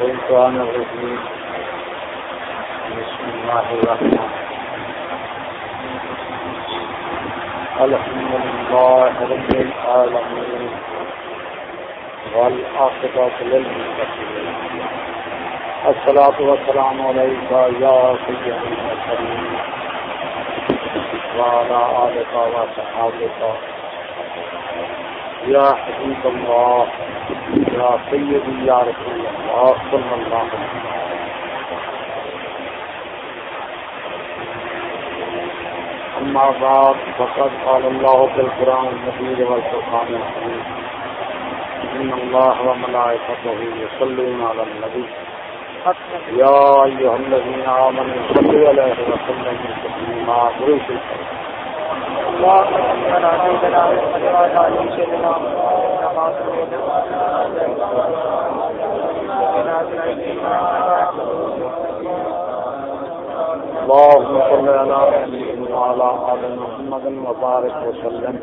الشيطان الرجيم بسم الله الرحمن الحمد لله رب العالمين والعاقبة للمتقين الصلاة والسلام عليك يا المرسلين وعلى آلك وصحابك. يا حبيب الله، يا سيدي يا رسول الله، صلى الله عليه وسلم. أما بعد، فقد قال الله في القرآن المجيد والفرقان الحميد. إن الله وملائكته يصلون على النبي. يا أيها الذين آمنوا صلوا عليه وسلموا تسليما. بريش اللهم صل على محمد وعلى آل محمد وبارك وسلم.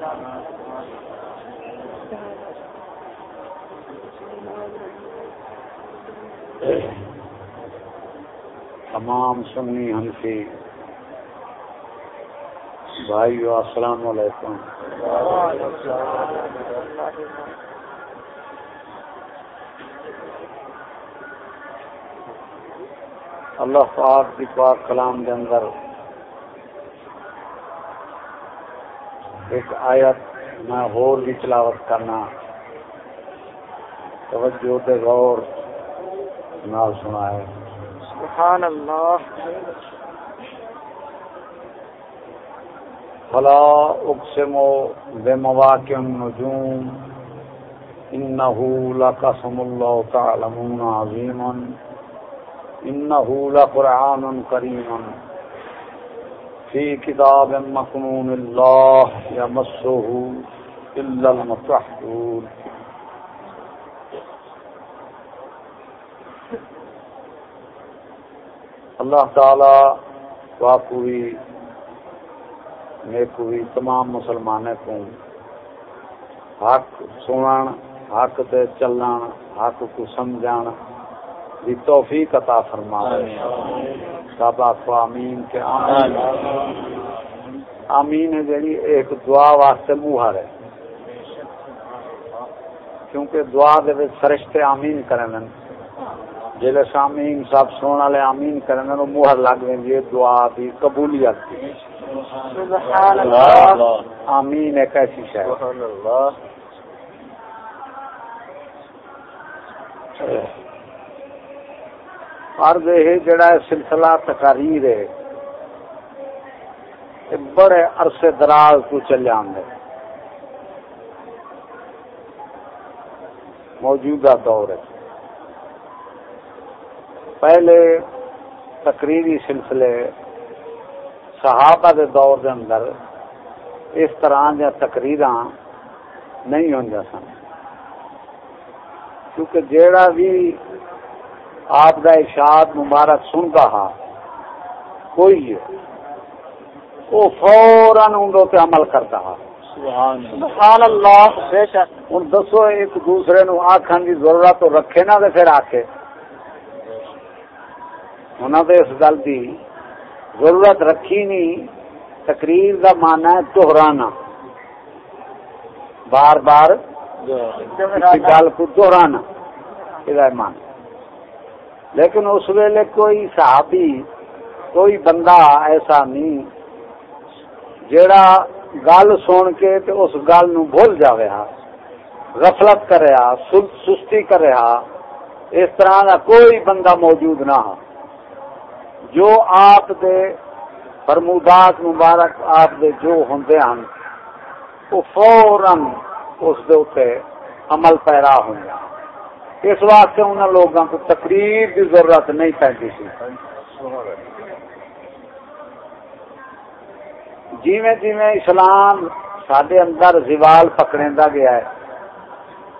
تمام سنی ہنسی بھائیو السلام علیکم۔ اللہ پاک کی پاک کلام کے اندر ایک آیت میں اور بھی تلاوت کرنا، توجہ دے غور نال سنا ہے سبحان اللہ۔ فلا اقسم بمواقع النجوم انه لقسم الله تعلمون عظيما انه لقرآن كريم في كتاب مكنون الله يمسه الا المطهرون اللہ تعالی واقعی نیک ہوئی تمام مسلمانوں کو حق سنن حق تے چلن حق کو سمجھن دی توفیق عطا فرمائے سب آخو آمین کے آمین۔ آمین۔ ہے جڑی ایک دعا واسطے موہر ہے۔ کیونکہ دعا دے وچ فرشتے آمین کرن جلے سامین سب سونا لے آمین کرن نو موہر لگ ویندی دعا دی قبولیت دی۔ سبحان اللہ. آمین ایک ایسی شے سبحان اللہ. عرض یہ جڑا ہے سلسلہ تقاریر ہے بڑے عرصے دراز کو چل آندے. موجودہ دور ہے۔ پہلے تقریری سلسلے صحابہ دے دور دے اندر اس طرح دیا تقریر نہیں ہوں سن۔ کیونکہ جیڑا بھی آپ کا ارشاد مبارک سنتا ہا کوئی وہ فوراً اندوں پہ عمل کرتا ہا سبحان اللہ۔ بے شک۔ ہوں دسو ایک دوسرے نو آخان کی ضرورت تو رکھے تو پھر آکے انہوں نے اس گل کی ضرورت رکھی نہیں، تقریر کا مانا ہے دہرانا۔ بار بار گل کو دہرانا، یہ مان لیکن اس ویلے کوئی صحابی، کوئی بندہ ایسا نہیں، جیڑا گل سن کے تے اس گل نو بھول جاوے ہا، غفلت کرے ہا سستی کرے ہا، اس طرح کا کوئی بندہ موجود نہ ہا۔ جو آپ دے فرمودات مبارک آپ دے جو ہوندے ہیں وہ فوراً اس دے اوتے عمل پیرا ہوں گا۔ اس واسطے انہوں لوگوں کو تقریر کی ضرورت نہیں پہنتی سی۔ جیویں جیویں اسلام سڈے اندر زوال پکڑا گیا ہے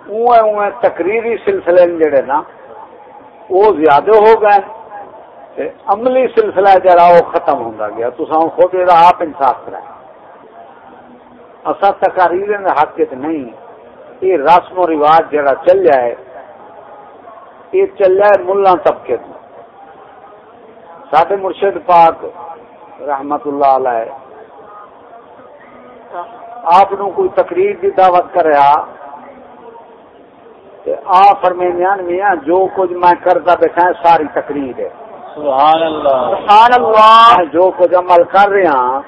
اوے اوے تقریری سلسلے جڑے نا، وہ زیادہ ہو گئے۔ عملی سلسلہ جڑا وہ ختم ہوتا گیا۔ تو خود یہ آپ انصاف کرا اصا تقاریر حق چ نہیں۔ یہ رسم و رواج جڑا چل جائے یہ چل جائے ملا طبقے سڈے مرشد پاک رحمت اللہ علیہ آپ کوئی تقریر کی دعوت کرا آ۔ فرمیان میاں جو کچھ میں کرتا بیٹھا ساری تقریر ہے۔ سبحان اللہ۔ سبحان اللہ۔ جو کچھ عمل کر رہا ہوں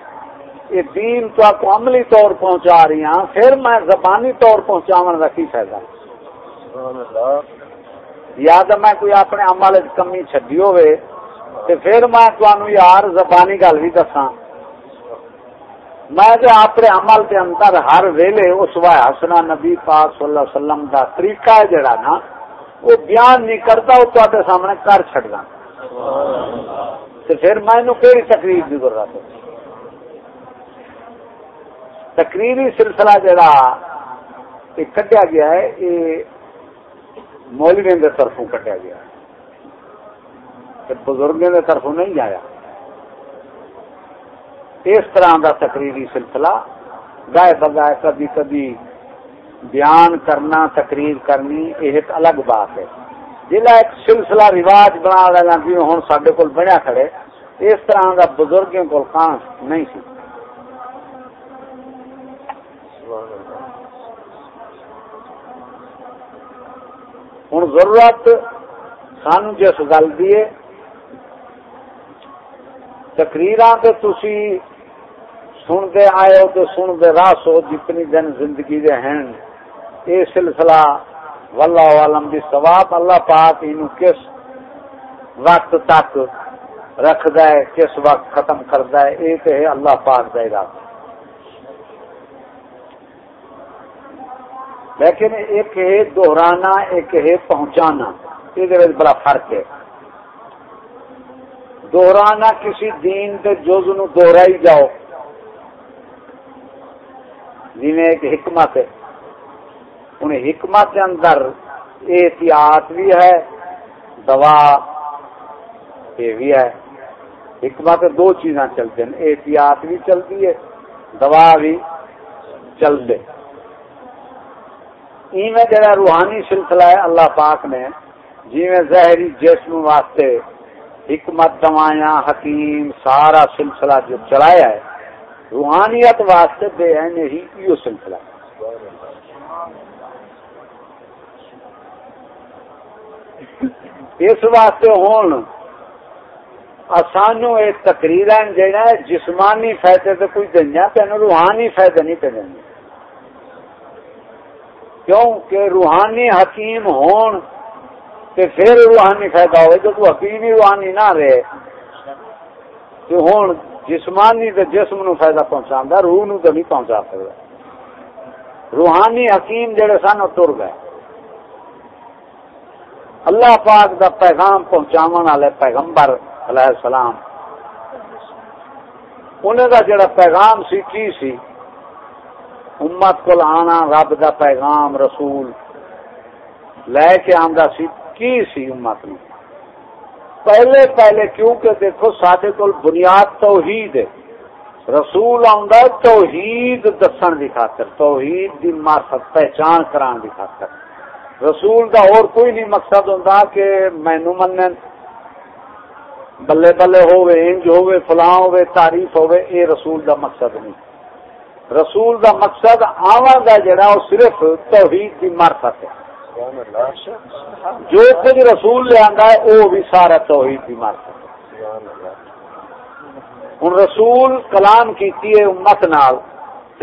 یہ دین تو آپ کو عملی طور پہنچا رہی ہوں پھر میں زبانی طور پہنچاون کا کی فائدہ؟ سبحان اللہ۔ یا تو میں کوئی اپنے عمل کمی چڈی ہوئے تے پھر میں تمہیں یار زبانی گل بھی دساں۔ میں تے اپنے عمل کے اندر ہر ویلے اس وا حسنا نبی پاک صلی اللہ علیہ وسلم دا طریقہ ہے جڑا نا وہ بیان نہیں کرتا وہ تے سامنے کر چھڑدا پھر میں تقریر دی ضرورت ہے تقریری سلسلہ جڑا یہ کٹیا گیا ہے، یہ مولوی کے طرفوں کٹیا گیا ہے۔ بزرگوں کی طرفوں نہیں آیا۔ اس طرح کا تقریری سلسلہ گائے بگائے کبھی کبھی بیان کرنا، تقریر کرنی، یہ ایک الگ بات ہے۔ جہاں ایک سلسلہ رواج بنا لینا جی ہوں سڈے کول بنیا کھڑے، اس طرح کا بزرگوں کو کان نہیں سی۔ ہوں ضرورت سان جس گل کی تقریر تھی سنتے آئے ہو تو سنتے راس ہو جتنی دن زندگی دے ہیں یہ سلسلہ واللہ عالم بھی ثواب اللہ پاک ان کس وقت تک رکھ ہے کس وقت ختم کرتا ہے یہ تو ہے اللہ پاک دے گا لیکن ایک ہے دہرانا، ایک ہے پہنچانا یہ بڑا فرق ہے۔ دہرانا کسی دین کے جز نو دوہرائی جاؤ۔ جی ایک حکمت ہے۔ ان حکمت کے اندر احتیاط بھی ہے، دوا یہ بھی ہے۔ حکمت دو چیزاں چلتے ہیں، احتیاط بھی چلتی ہے، دوا بھی چلتے ایویں جڑا روحانی سلسلہ ہے، اللہ پاک نے جی زہری جسم واسطے حکمت دوائیاں، حکیم، سارا سلسلہ جو چلایا ہے، روحانیت واسطے بے عین ہی یہ سلسلہ اس واسطے ہوں سانو یہ تقریر جہاں جسمانی فائدے تو کوئی دیا تین روحانی فائدے نہیں پہ دیں کیوں کہ روحانی حکیم ہون تے پھر روحانی فائدہ ہوئے تو تو حقیقی روحانی نہ رہے، تو ہون جسمانی تے جسم نو فائدہ پہنچا روح نو تو نہیں پہنچا سکتا۔ روحانی حکیم جڑے سن تر گئے۔ اللہ پاک دا پیغام پہنچاون والے پیغمبر علیہ السلام۔ انہیں دا جڑا پیغام سی، کی سی؟ امت کو آنا رب دا پیغام، رسول۔ لے کے آندا سی، کی سی امت نو؟ پہلے پہلے کیونکہ دیکھو سڈے کو بنیاد توحید ہے۔ رسول آندا توحید دسن دی خاطر، توحید دی معرفت پہچان کران دی خاطر۔ رسول دا اور کوئی نہیں مقصد ہوندا کہ مینو منن۔ بلے بلے ہوے انج ہوے فلاں ہوے تعریف ہوے اے رسول دا مقصد نہیں۔ رسول دا مقصد آواں دا جڑا او صرف توحید دی معرفت ہے۔ جو کچھ رسول لے آندا ہے وہ بھی سارا توحید کی مارتا ہوں رسول کلام کیتی ہے امت نال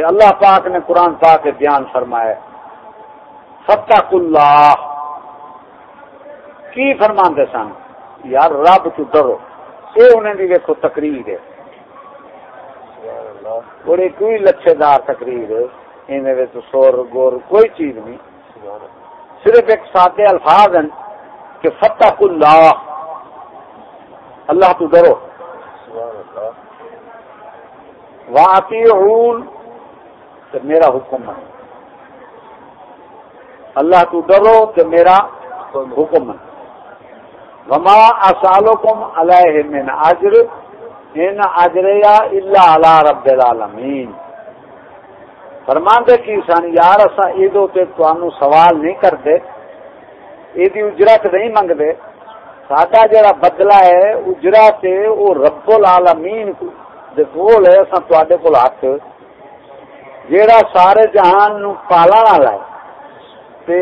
اللہ پاک نے قرآن پاک کے بیان فرمایا فتق اللہ کی فرماندے سن؟ یار رب تو ڈرو۔ یہ انہیں بھی دیکھو تقریر ہے۔ بڑی کوئی لچھے دار تقریر ان سور گور کوئی چیز نہیں۔ صرف ایک سادے الفاظ ہیں کہ فتح اللہ اللہ تو ڈرو۔ واقعی تو میرا حکم ہے۔ اللہ تو ڈرو تو میرا حکم ہے۔ وما اسالکم علیہ من اجر ان اجریا الا علی رب العالمین فرماندے کی سن یار اصا یہ سوال نہیں کرتے یہ اجرت نہیں منگتے۔ ساڈا جڑا بدلا ہے اجرا سے وہ رب العالمین دے کول ہے اصا تے کول ہاتھ جیڑا سارے جہان نو پالن والا ہے تے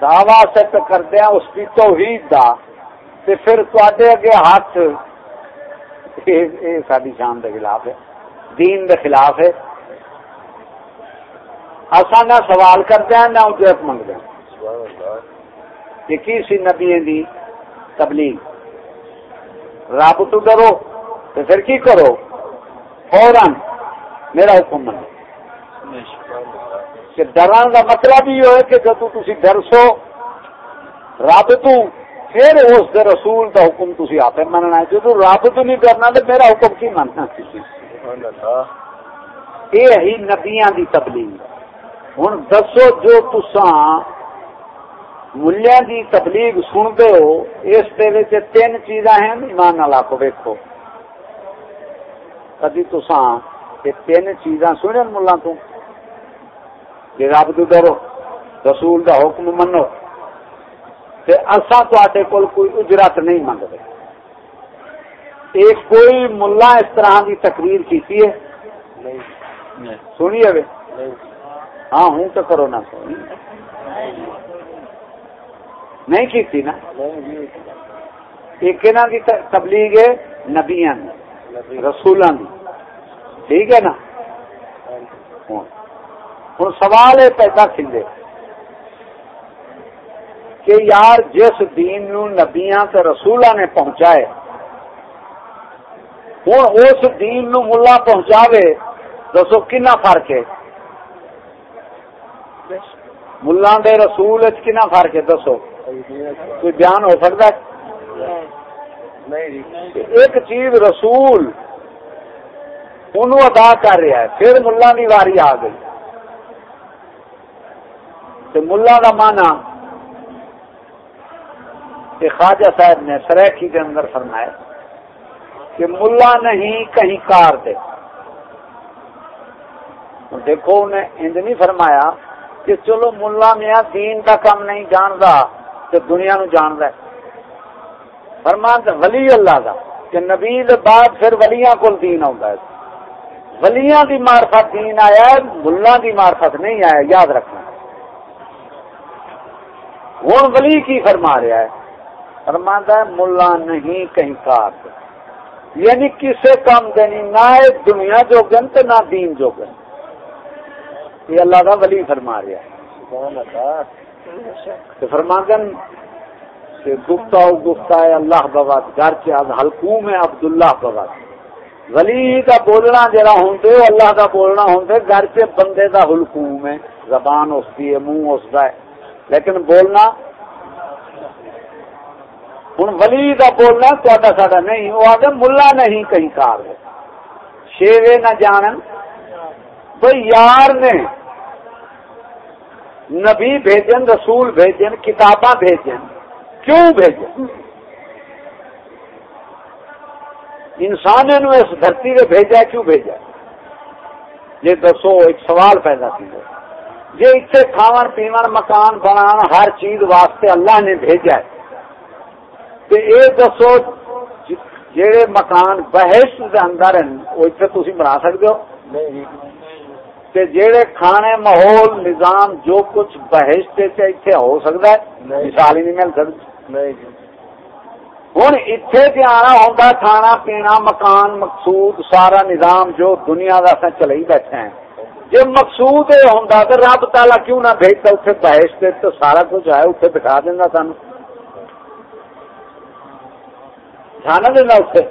دعوی سٹ کردے ہیں، اس کی توحید دا۔ تے پھر تے اگے ہاتھ، یہ ساری شان دے خلاف ہے، دین دے خلاف ہے۔ اصا نہ سوال کرتے ہیں، نہ اجرت منگتے ہیں۔ یہ کی سی نبی دی تبلیغ۔ رب تو ڈرو تو پھر کی کرو؟ فوراً میرا حکم من کہ ڈران کا مطلب یہ ہے کہ جب تھی ڈرسو رب تو پھر اس دے رسول دا حکم تھی آپ مننا ہے۔ جب رب تو نہیں ڈرنا تو میرا حکم کی مننا یہ ہی نبیاں دی تبلیغ۔ ہوں دسو جو تسان ملیا دی تبلیغ سنتے ہو اس تین چیزاں ہیں ایمان نال کو ویکو کدی تسان یہ تین چیزاں سنیا ملا تو؟ جی رب تو ڈرو رسول دا حکم منو۔ اصا تے کول کوئی اجرت نہیں منگتے ایک کوئی ملا اس طرح کی تقریر کی سنیے ہاں ہوں تو کرو نا۔ سونی نہیں۔ کی تھی نا ایک کی تبلیغ ہے؟ نبیاں رسولوں کی ٹھیک ہے نا؟ ہوں سوال یہ پیدا کھلے کہ یار جس دین نو نبیاں تے رسولہ نے پہنچائے ہوں اس دین نو ملا پہنچاوے، دسو کنا فرق ہے؟ ملا دے رسول کنا فرق ہے؟ دسو۔ کوئی بیان ہو سکتا ہے؟ ایک چیز رسول انہوں ادا کر رہا ہے، پھر ملا کی واری آ گئی۔ تو ملا کا مانا کہ خواجہ صاحب نے سریکی کے اندر فرمایا کہ ملا نہیں کہیں کار دے۔ دیکھو انہیں انج نہیں فرمایا کہ چلو ملا میاں دین کا کام نہیں جانتا تو دنیا نو جانتا ہے۔ فرمان ولی اللہ کا کہ نبی بعد پھر ولیاں کو دین آتا ہے۔ ولیاں دی مارفت دین آیا ہے، ملا دی مارفت نہیں آیا، یاد رکھنا۔ ہوں ولی کی فرما رہا ہے؟ فرماتا ہے، ملا نہیں کہیں کار یعنی کسے کام دینی نہ دنیا جو گن نہ دین جو گن یہ اللہ کا ولی فرما رہا ہے۔ فرما گن گفتا ہو گفتا ہے اللہ باباد، گھر کے آج حلقوں میں عبد اللہ ولی کا بولنا جرا ہوں اللہ کا بولنا ہوں گھر کے بندے کا حلقوم ہے۔ زبان اس کی ہے منہ اس کا ہے۔ لیکن بولنا ہوں ولی کا بولنا تا سا نہیں۔ وہ آگے ملا نہیں، کہیں کار شیوے نہ جانن۔ بھائی یار نے نبی بھیجن، رسول بھیجن، کتاباں بھیجن۔ کیوں بھیجن؟ انسان اس دھرتی میں بھیجا کیوں بھیجا یہ دسو، ایک سوال پیدا کیا جی اتنے کھاون پیون مکان بنا ہر چیز واسطے اللہ نے بھیجا ہے۔ تو یہ دسو جہے مکان بحث کے اندر ہیں وہ اتنے تھی بنا سکتے ہو؟ جہے کھانے ماحول نظام جو کچھ بحث اتنے ہو سکتا ہے مثال ہی نہیں مل سکتی ہوں اتنے آنا ہوتا کھانا پینا مکان مقصود سارا نظام جو دنیا کا چلے ہی بیٹھے ہیں۔ جی مقصود یہ ہوں تو رب تالا کیوں نہ بھیجتا اتنے بحث سے تو سارا کچھ ہے اتنے بٹھا دینا سن جانا دینا اتنے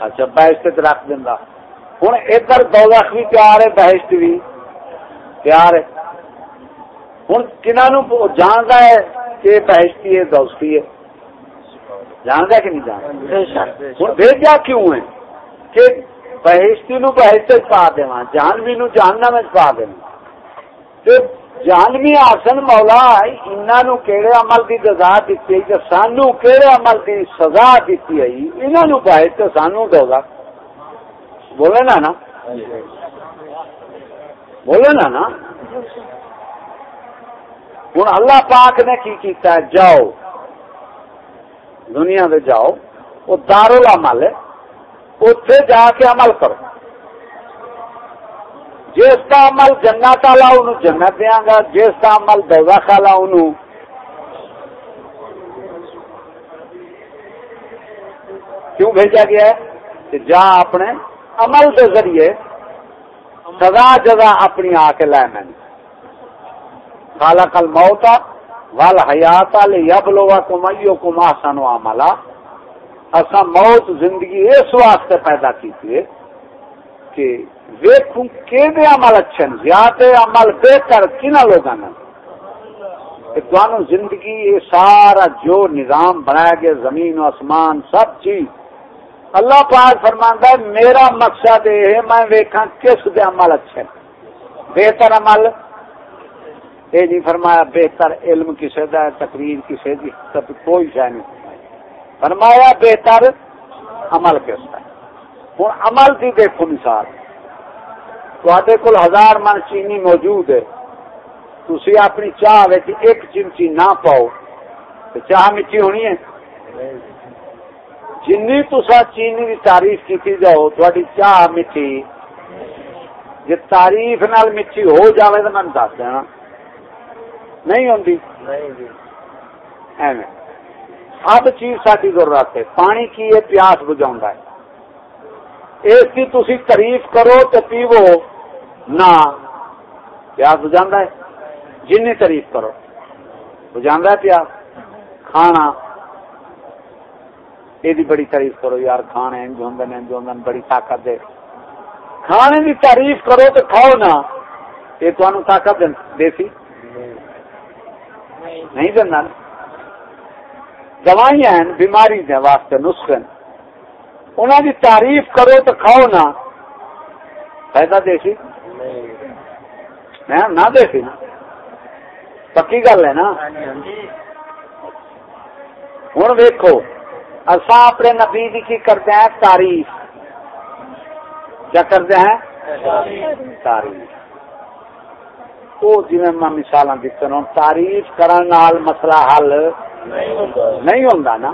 اچھا بحث سے رکھ دینا ہوں ادھر دوزخ بھی پیار ہے بہشت بھی پیار ہے۔ ہوں کنہوں جانتا ہے کہ بہشتی ہے دوستی ہے۔ جانتا کہ نہیں جانتا ہوں بھیجا کیوں ہے؟ کہ بہشتی نو بہشت پا دے جانوی نو جاننا میں پا دینا جانوی آسن مولا انہوں کہڑے عمل کی سزا دیتی ہے سانو کہڑے عمل کی سزا دیتی ہے انہوں بہشت سانو دو بولے نا نا؟ بولے نا نا؟ ہوں اللہ پاک نے کی کیتا ہے؟ جاؤ۔ دنیا میں جاؤ۔ وہ دارو عمل ہے۔ اتے جا کے عمل کرو۔ جس کا عمل جنت والا ان جنت دیا گا جس کا عمل دوا خالا ان کیوں بھیجا گیا ہے؟ کہ جا اپنے عمل کے ذریعے سزا جگہ اپنی آ کے لائے میں خالا کل موتا ول حیات یب لوا کمائیو کما سنو عملہ اصا موت زندگی اس واسطے پیدا کی کہ ویکھوں کہ عمل اچھے زیادہ عمل بہتر کن لوگوں نے تمہوں زندگی یہ سارا جو نظام بنایا گیا، زمین و آسمان، سب چیز۔ اللہ پاک فرماندا ہے، میرا مقصد یہ ہے، میں ویکھاں کس دے عمل اچھے بہتر عمل؟ یہ نہیں فرمایا بہتر علم کسی کا تقریر کسی کی کوئی شہ نہیں۔ فرمایا بہتر عمل کس کا ہوں عمل کی دیکھو مثال۔ تے کول ہزار من چینی موجود ہے۔ تھی اپنی چاہ ایک چمچی نہ پاؤ۔ تو چاہ میٹھی ہونی ہے؟ جن تسا چینی کی تعریف کی جاؤ تھوڑی چاہ میٹھی جی تعریف نال میٹھی ہو جائے تو میں دس دینا۔ نہیں ایویں۔ سب چیز ساری ضرورت ہے۔ پانی کی ہے پیاس بجا ہے۔ اس کی تھی تعریف کرو تو پیو۔ نہ پیاس بجا ہے۔ جن تعریف کرو۔ بجا ہے پیاس۔ کھانا۔ یہ بڑی تعریف کرو یار کھانے انج ہوں بڑی طاقت دے۔ کھانے کی تعریف کرو تو کھاؤ نا۔ یہ تمہیں طاقت دیسی؟ نہیں۔ دینا دوائیاں ہیں بیماری دے واسطے نسخے انہوں کی تعریف کرو تو کھاؤ نا فائدہ دیسی میں نہ دیسی نا۔ پکی گل ہے نا۔ ہوں ویکو اصا اپنے نبی کی کرتے ہیں؟ تعریف۔ کیا کرتے ہیں؟ تعریف۔ وہ جی میں مثال دیتے ہوں تعریف کرنے مسئلہ حل۔ نہیں ہوتا نا۔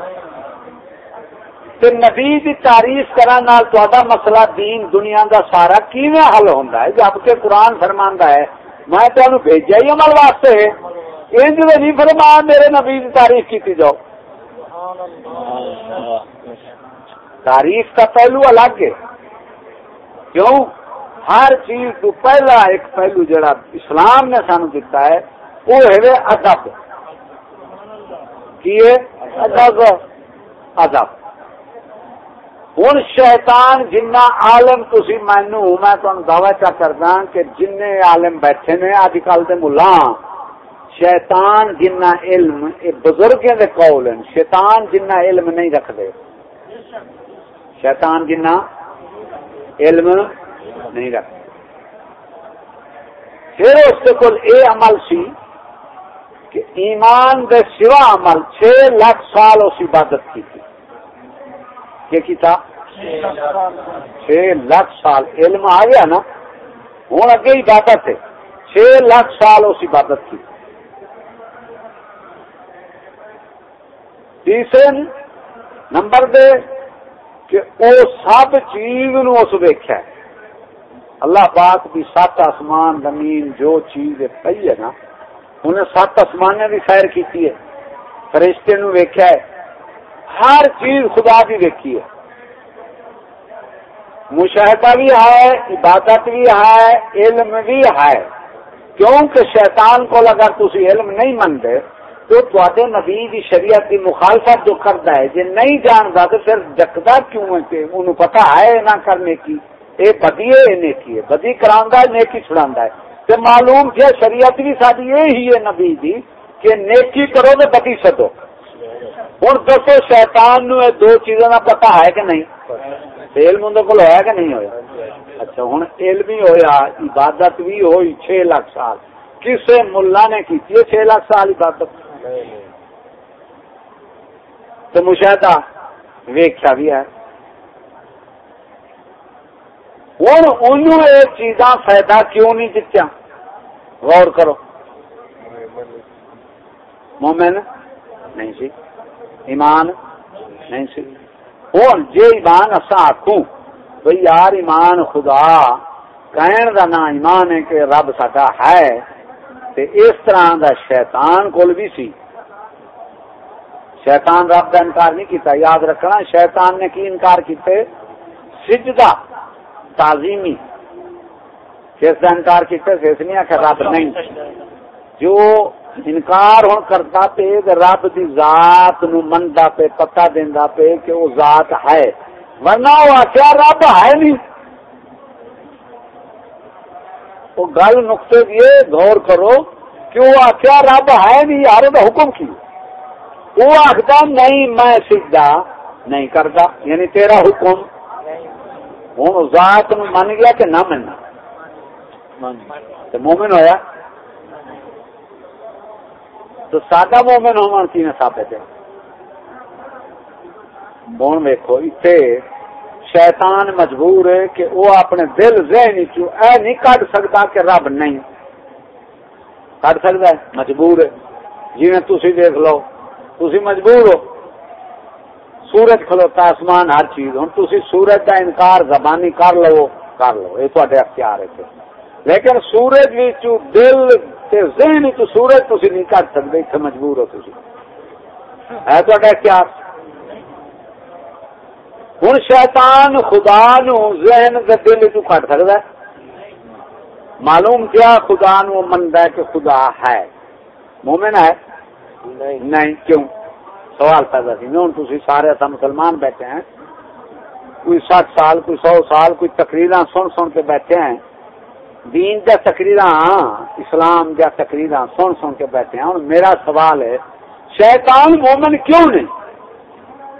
نبی کی تعریف کرنے مسئلہ دین دنیا دا سارا کیویں حل ہوتا ہے؟ جبکہ قرآن فرماندہ ہے، میں تمہیں بھیجا ہی عمل واسطے۔ انج نہیں فرما میرے نبی کی تعریف کی جاؤ۔ تعریف کا پہلو الگ ہے۔ کیوں؟ ہر چیز تو پہلا ایک پہلو جڑا اسلام نے سانو دیتا ہے، وہ ہے ادب۔ کی ادب ادب ہوں شیطان جنا عالم تھی مینو میں تمہیں دعوی چا کردا کہ جن عالم بیٹھے نے اج کل کے ملا شیطان جنا علم بزرگ دے قول ہیں شیطان جنا علم نہیں رکھتے شیطان جنا علم نہیں رکھتے پھر اس کے کل اے عمل سی کہ ایمان دے سوا عمل چھ لاکھ سال اس عبادت کی تھی۔ کیا کی تھا؟ چھ لاکھ سال۔ علم آ گیا نا۔ ہوں اگے عبادت ہے۔ چھ لاکھ سال اس عبادت کی۔ تیسرے نمبر دے کہ وہ سب چیز نو اس ویخیا اللہ پاک بھی سات آسمان زمین جو چیز پی ہے نا انہیں سات آسمان بھی سیر کی ہے، فرشتے نو ویکیا ہے۔ ہر چیز خدا بھی ویکھی ہے۔ مشاہدہ بھی ہے، عبادت بھی ہے، علم بھی ہے۔ کیونکہ شیطان کو اگر تھی علم نہیں منتے تو تے نبی کی شریعت کی مخالفت جو کرتا ہے جی نہیں جانتا تو پھر ڈکتا کیوں ہے؟ انہوں پتا ہے نہ کرنے کی۔ یہ بدی ہے نیکی ہے۔ بدی کرا نیکی چھڑا ہے۔ تو معلوم کیا شریعت بھی ساری یہی ہے نبی جی کہ نیکی کرو تو بدی سدو ہوں دسو شیطان نو دو چیزوں کا پتا ہے کہ نہیں؟ علم اندر کو ہوا کہ نہیں ہوا اچھا ہوں علم ہی ہوا عبادت بھی ہوئی چھ لاکھ سال۔ کسے ملا نے کی چھ لاکھ سال عبادت؟ تو مشاہدہ ویخیا بھی ہے۔ ہوں ان چیزاں فائدہ کیوں نہیں جتیا غور کرو۔ مومن نہیں سی، ایمان نہیں سی۔ ہوں جی ایمان اصا آخو بھائی یار ایمان خدا، کہن دا نا ایمان ہے کہ رب سا ہے، تے اس طرح دا شیطان کول بھی سی۔ شیطان رب کا انکار نہیں کیتا، یاد رکھنا، شیطان نے کی انکار کیتے؟ سجدہ، تعظیمی۔ کس کا انکار کیتے کس نہیں آخر رب نہیں۔ جو انکار ہوں کرتا پہ رب دی ذات نو مندا پہ پتہ دیندا پہ کہ وہ ذات ہے۔ ورنہ وہ آخیا رب ہے نہیں۔ وہ گل نقطے دیے غور کرو کہ وہ آخیا رب ہے نہیں یار حکم کی۔ وہ آخر نہیں، میں سیدھا نہیں کرتا یعنی تیرا حکم۔ ہوں ذات من گیا کہ نہ مننا۔ ہاں جی۔ مومن ہویا۔ تو سادہ مومن ہونا کی ثابت ہے ہوں ویکو اتنے شیطان مجبور ہے کہ وہ اپنے دل ذہن چ اے نہیں کٹ سکتا کہ رب نہیں۔ کٹ سکتا ہے؟ مجبور ہے۔ جی تھی دیکھ لو تھی مجبور ہو۔ سورج کھلوتا آسمان ہر چیز۔ ہوں تھی سورج کا انکار، زبانی کر لو کر لو۔ یہ تے اختیار ہے۔ لیکن سورج بھی دل ذہن چ سورج تھی نہیں کٹ سکتے اتنے مجبور ہو تھی ہے تو اختیار؟ ہوں شیطان خدا نو ذہن دل چ کٹ سکتا ہے۔ معلوم کیا خدا نو منتا ہے کہ خدا ہے؟ مومن ہے؟ نہیں۔ کیوں؟ سوال پیدا سی۔ ہوں تھی سارے ایسا مسلمان بیٹھے ہیں۔ کوئی سات سال کوئی سو سال کوئی تقریر سن سن کے بیٹھے ہیں۔ دین جا تقریر اسلام جا تقریر سن سن کے بیٹھے ہیں۔ اور میرا سوال ہے، شیطان مومن کیوں نہیں؟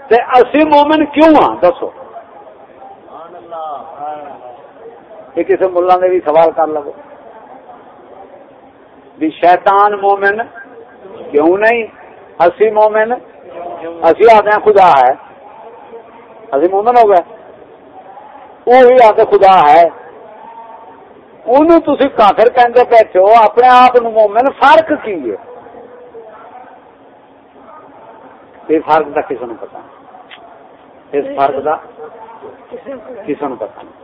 تے اسی مومن کیوں ہاں؟ دسو۔ یہ کسی ملا نے بھی سوال کر لگو۔ بھی شیطان مومن کیوں نہیں؟ اسی مومن؟ اسی آتے ہیں خدا ہے۔ اسی مومن ہو گئے۔ وہ بھی آتے خدا ہے۔ انہوں تھی کافر کہتے بیٹھے ہو اپنے آپ مومن فرق کی ہے یہ فرق کا کسی نے پتا اس فرق کا کسی نے پتا نہیں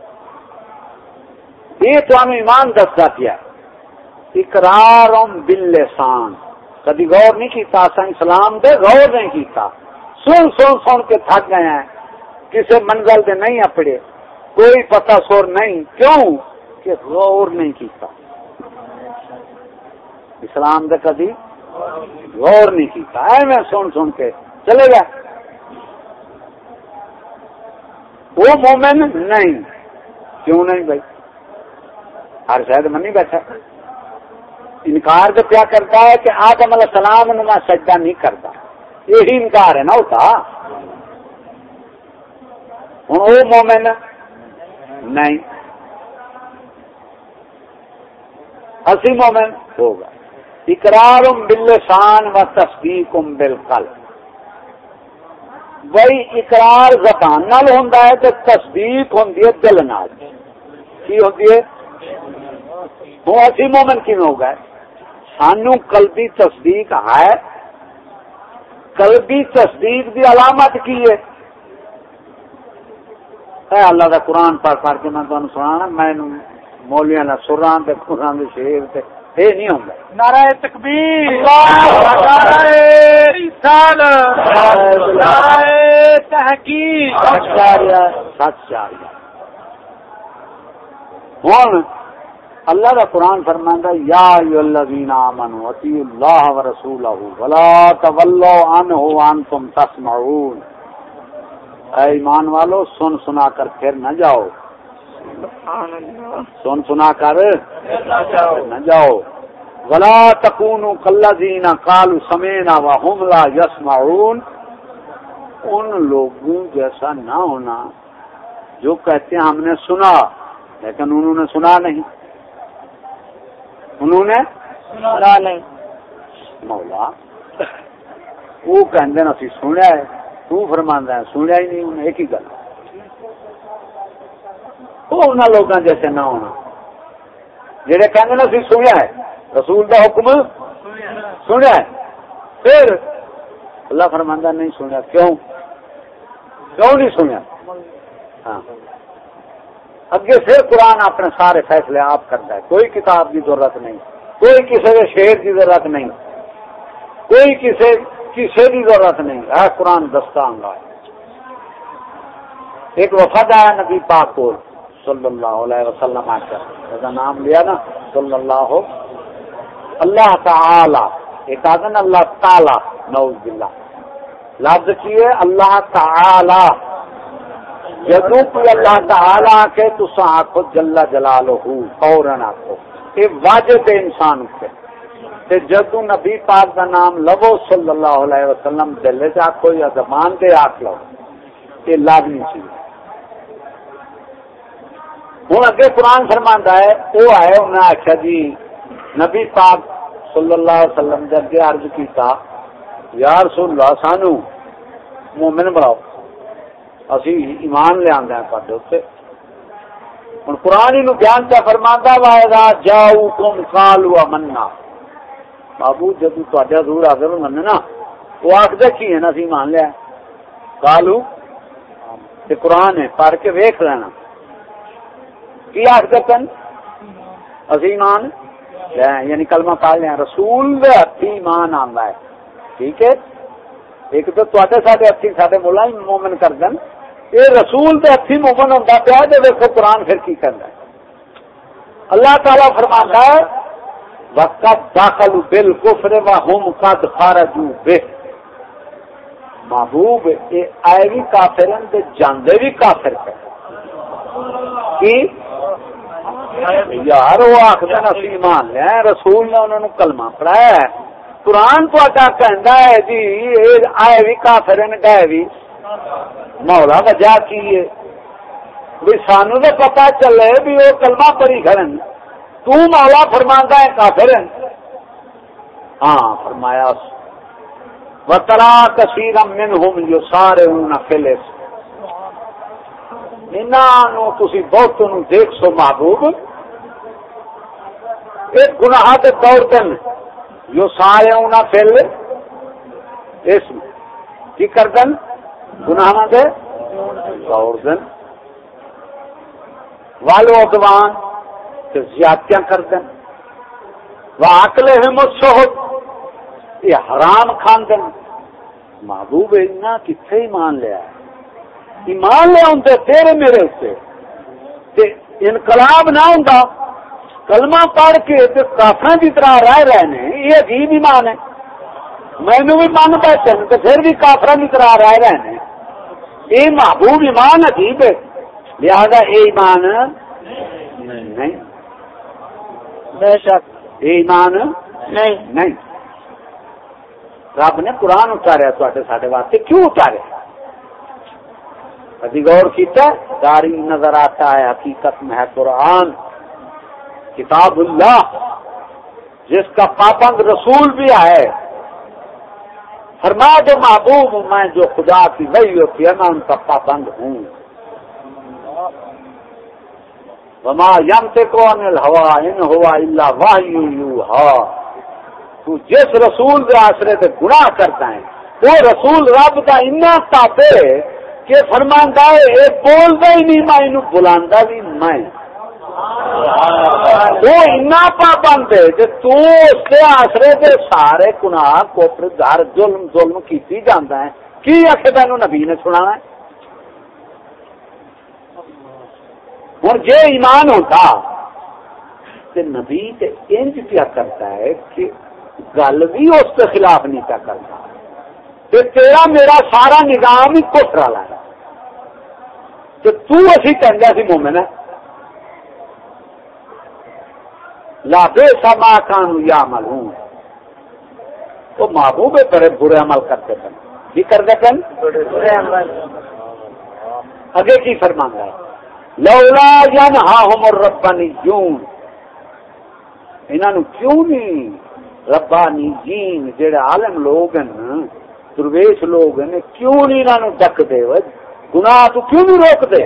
یہ تو ہمیں ایمان دستا پیا اقرار بل لسان کدی غور نہیں کیتا اسلام دے غور نہیں کیتا سن سن سن کے تھک گئے ہیں کسی منزل دے نہیں اپڑے کوئی پتہ سور نہیں کیوں کہ غور نہیں کیتا۔ اسلام دے کدی غور نہیں کیتا۔ اے میں سن سن کے چلے گا وہ مومن نہیں۔ کیوں نہیں بھائی؟ ہر شاید منی بیٹھا۔ انکار تو کیا کرتا ہے کہ آدم علیہ السلام نما سجدہ نہیں کرتا۔ یہی انکار ہے نا ہوتا ہوں وہ مومن نہیں۔ اسی مومن ہوگا۔ اقرار بلسان و تصدیق بالکل بھائی اقرار زبان نال ہوں تو تصدیق ہوں دل نال۔ کی ہوتی ہے؟ ہوں اسی مومن کی ہو گئے سانو قلبی تصدیق ہے۔ قلبی تصدیق دی علامت کی ہے؟ اے اللہ دا قرآن پڑھ پڑھ کے میں تمہیں سنا میں مولیاں نہ سران تے دے شیر تے یہ نہیں ہوں نعرہ تکبیر۔ نعرہ رسالت۔ نعرہ تحقیق۔ سچ ہوں اللہ کا قرآن فرماندا یا ایو الذین اطیعوا اللہ ورسولہ ولا تولوا وانتم تسمعون۔ اے ایمان والو سن سنا کر پھر نہ جاؤ۔ سن سنا کر۔ نہ جاؤ۔ ولا تکونوا کالذین قالوا سمعنا وهم لا يسمعون۔ ان لوگوں جیسا نہ ہونا جو کہتے ہیں ہم نے سنا لیکن انہوں نے سنا نہیں۔ انہوں نے مولا وہ کہندے نا سی سنیا ہے۔ تو فرماندا ہے سنیا ہی نہیں انہیں ایک ہی گل۔ وہ لوگوں جیسے نہ ہونا۔ جہے کہ سی سنیا ہے، رسول کا حکم سنیا ہے۔ پھر اللہ فرماندہ نہیں سنیا، کیوں؟ کیوں نہیں سنیا؟ ہاں۔ اگے پھر قرآن اپنے سارے فیصلے آپ کرتا ہے۔ کوئی کتاب کی ضرورت نہیں، کوئی کسی کے شیر کی ضرورت نہیں، کوئی کسی کسی کی ضرورت نہیں۔ ہے قرآن دستہ ہے ایک وفد آیا نبی پاک کو صلی اللہ علیہ وسلم آ کر۔ نام لیا نا صلی اللہ اللہ تعالی ایک آدھا اللہ تعالی نوز باللہ۔ لفظ کیے اللہ تعالی۔ جدو کوئی اللہ تعالی کے تو آخو جلا جلال ہو فورن آخو یہ واجب انسان سے جدو نبی پاک کا نام لو صلی اللہ علیہ وسلم، دل سے آخو یا زبان دے آخ لو یہ لازمی چیز۔ ہوں اگے قرآن فرمانا ہے وہ آئے انہیں آخیا جی نبی پاک صلی اللہ علیہ وسلم جب کے عرض کیتا، یا رسول اللہ، سانو مومن بناؤ۔ اسی ایمان لے آدھے پڑھے اتنے ہوں قرآن نو بیان کا فرمانا وا جاؤ کم کالو منا بابو جدو جب تے دور آگے مننا وہ آخر کی ہے نا اسی مان لیا کالو قرآن ہے، پڑھ کے ویخ لینا۔ کی آخر کن ایمان؟ یعنی کلمہ پڑھ لیا رسول ہاتھی ایمان آتا ہے ٹھیک ہے؟ ایک تو سارے ہاتھی سارے مولا ہی مومن کر دن یہ رسول کے ہاتھی مومن ہوتا پیا تو دیکھو قرآن پھر کی کرنا ہے۔ اللہ تعالی فرماتا ہے وقت داخل بل کفر و ہوم قد خارجو بے محبوب یہ آئے بھی کافر جاندے بھی کافر کر یار، وہ آخر اسی ایمان لیا رسول نے انہوں نے کلمہ پڑھایا قرآن تو کہندا ہے جی آئے بھی کافر گئے بھی مولا وجہ کی ہے؟ بھی سانو تو پتا چلے بھی وہ کلمہ پڑھی کھڑن تو مولا فرماندا ہے کافر ہاں فرمایا۔ وترا کثیر منہم جو سارے ان فلس بہت دیکھ سو محبوب. ایک گناہ دور دن جو سارے ہونا پھر اس کی کر دن گناہ دے. دور دن والو اگوان زیادتیاں کر دن وہ اکلے ہیں یہ حرام خان دن محبوب اتنا کتنے ہی مان لیا ہے ایمان لے آتے تیرے میرے اتنے۔ انقلاب نہ ہوں کلمہ پڑھ کے کافر کی طرح رہ رہے ہیں یہ عجیب ایمان ہے۔ مینو بھی من بیٹھے تو پھر بھی کافر کی طرح رہ رہے ہیں یہ محبوب ایمان عجیب ہے۔ لہذا یہ ایمان نہیں۔ بے شک۔ یہ ایمان نہیں۔ نہیں۔ رب نے قرآن اتاریا تے سارے واسطے کیوں اتاریا؟ ابھی غور کیتا داری نظر آتا ہے، حقیقت میں ہے قرآن۔ کتاب اللہ، جس کا پابند رسول بھی ہے۔ فرما جو محبوب ہوں میں، جو خدا کی وہی ہوتی ہے، میں ان کا پابند ہوں۔ وما یم کو انل ہوا ان ہوا اللہ واہ یو ہا تو جس رسول کے آسرے سے گناہ کرتا ہے، وہ رسول رب کا اتنا تاپے کہ فرماندا ہے اے بولدا ہی نہیں میں بلاندا بھی میں۔ وہ اتنا پابند ہے کہ تو اس کے آسرے کے سارے گناہ کوپر گھر ظلم ظلم کیتی جاندا ہے۔ کی آخر تین نبی نے سنانا ہے؟ ہوں جی ایمان ہوتا تو نبی تے انج کیا کرتا ہے کہ گل بھی اس کے خلاف نہیں کیا کرتا۔ تیرا میرا سارا نظام ہی کوٹر والا ہے۔ تو تھی کہہ سی مومن ہے۔ لا بے سما کان یا عمل ہوں تو محبوب بڑے برے عمل کرتے تھے کی کرتے تھے اگے کی فرمان ہے؟ لولا یا نہا ہم ربانی جون انہوں کیوں نہیں؟ ربانی جین جڑے عالم لوگ ہیں۔ درویش لوگ ہیں کیوں نہیں انہوں ڈک دے گناہ تو کیوں نہیں روک دے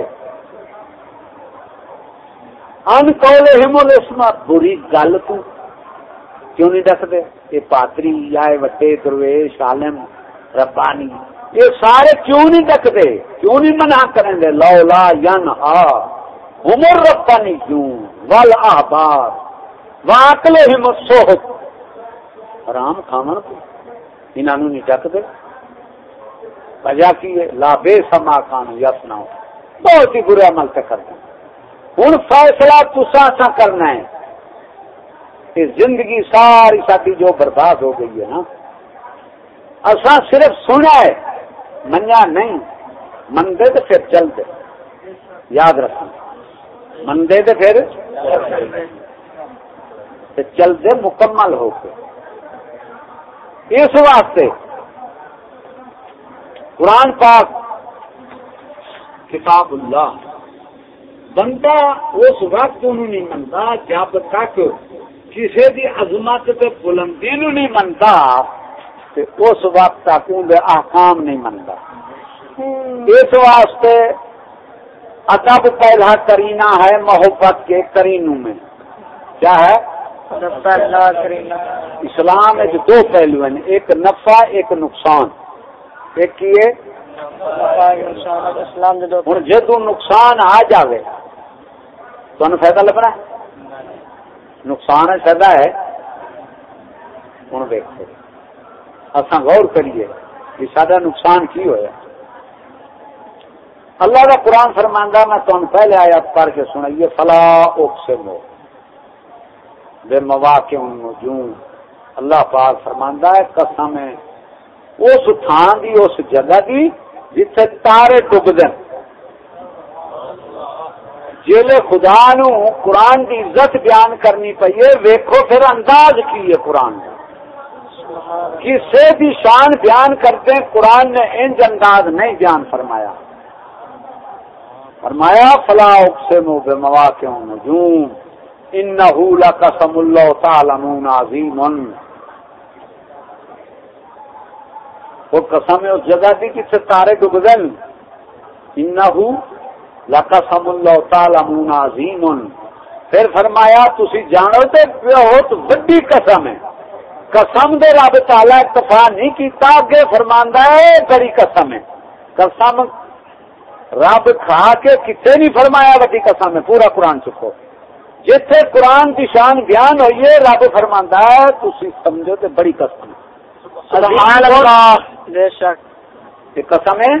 ان کولے ہمل اسما بری گل تو کیوں نہیں دکھتے یہ پاتری یا وٹے درویش عالم ربانی یہ سارے کیوں نہیں دکھتے کیوں نہیں منع کریں دے لولا ین ہا عمر ربانی کیوں ول احبار واقلے ہمت سوہت حرام کھاون کو نہیں ڈکدے وجہ کی لا بے سما کھان یسنا بہت ہی برے عمل سے کرتے ہوں فیصلہ تسا سا کرنا ہے۔ کہ زندگی ساری ساری جو برباد ہو گئی ہے نا اصا صرف سنا ہے، منیا نہیں۔ مندے تو پھر چل دے یاد رکھنا۔ مندے تو پھر چل دے مکمل ہو کے۔ اس واسطے قرآن پاک کتاب اللہ۔ بندہ اس وقت نہیں منتا جب تک کسی بھی عظمت تے بلندی نو نہیں منتا اس وقت تک احکام نہیں منتا۔ اس واسطے ادب پہلا کرینا ہے محبت کے کرینوں میں۔ کیا ہے؟ اسلام دو پہلو ہیں ایک نفع ایک نقصان۔ ایک کیے ہوں جدو نقصان آ جائے تو فائدہ لبنا نقصان فائدہ ہے۔ ہوں دیکھو اصا غور کریے کہ سارا نقصان کی ہوا اللہ کا قرآن فرماندہ میں تمہیں پہلے آیا پڑھ کے سنائیے فلاح سے مو بے مواقع نجوم۔ اللہ پاک فرماندہ ہے قسم ہے اس تھان دی، اس جگہ دی جتھے تارے ڈب دن جیلے خدا نو قرآن دی عزت بیان کرنی پئی ویکھو پھر انداز کی ہے قرآن۔ کا کسے بھی شان بیان کرتے قرآن نے انج انداز نہیں بیان فرمایا۔ فرمایا فلاح اقسم بے مواقع نجوم انہو لقسم اللہ تعلمون عظیم وہ قسم اس جگہ دی کس تارے ڈبدن انہو لقسم اللہ تعلمون عظیم۔ پھر فرمایا، تسی جانو تے بہت بڑی قسم ہے۔ قسم دے رب تعالی اکتفا نہیں کیتا، اگے فرماندا ہے، بڑی قسم ہے۔ قسم رب کھا کے کتے نہیں فرمایا بڑی قسم ہے۔ پورا قرآن چکو جتھے قرآن کی شان بیان ہوئی رب فرما ہے تھی سمجھو تو بڑی قسم بے شک. قسم ہے؟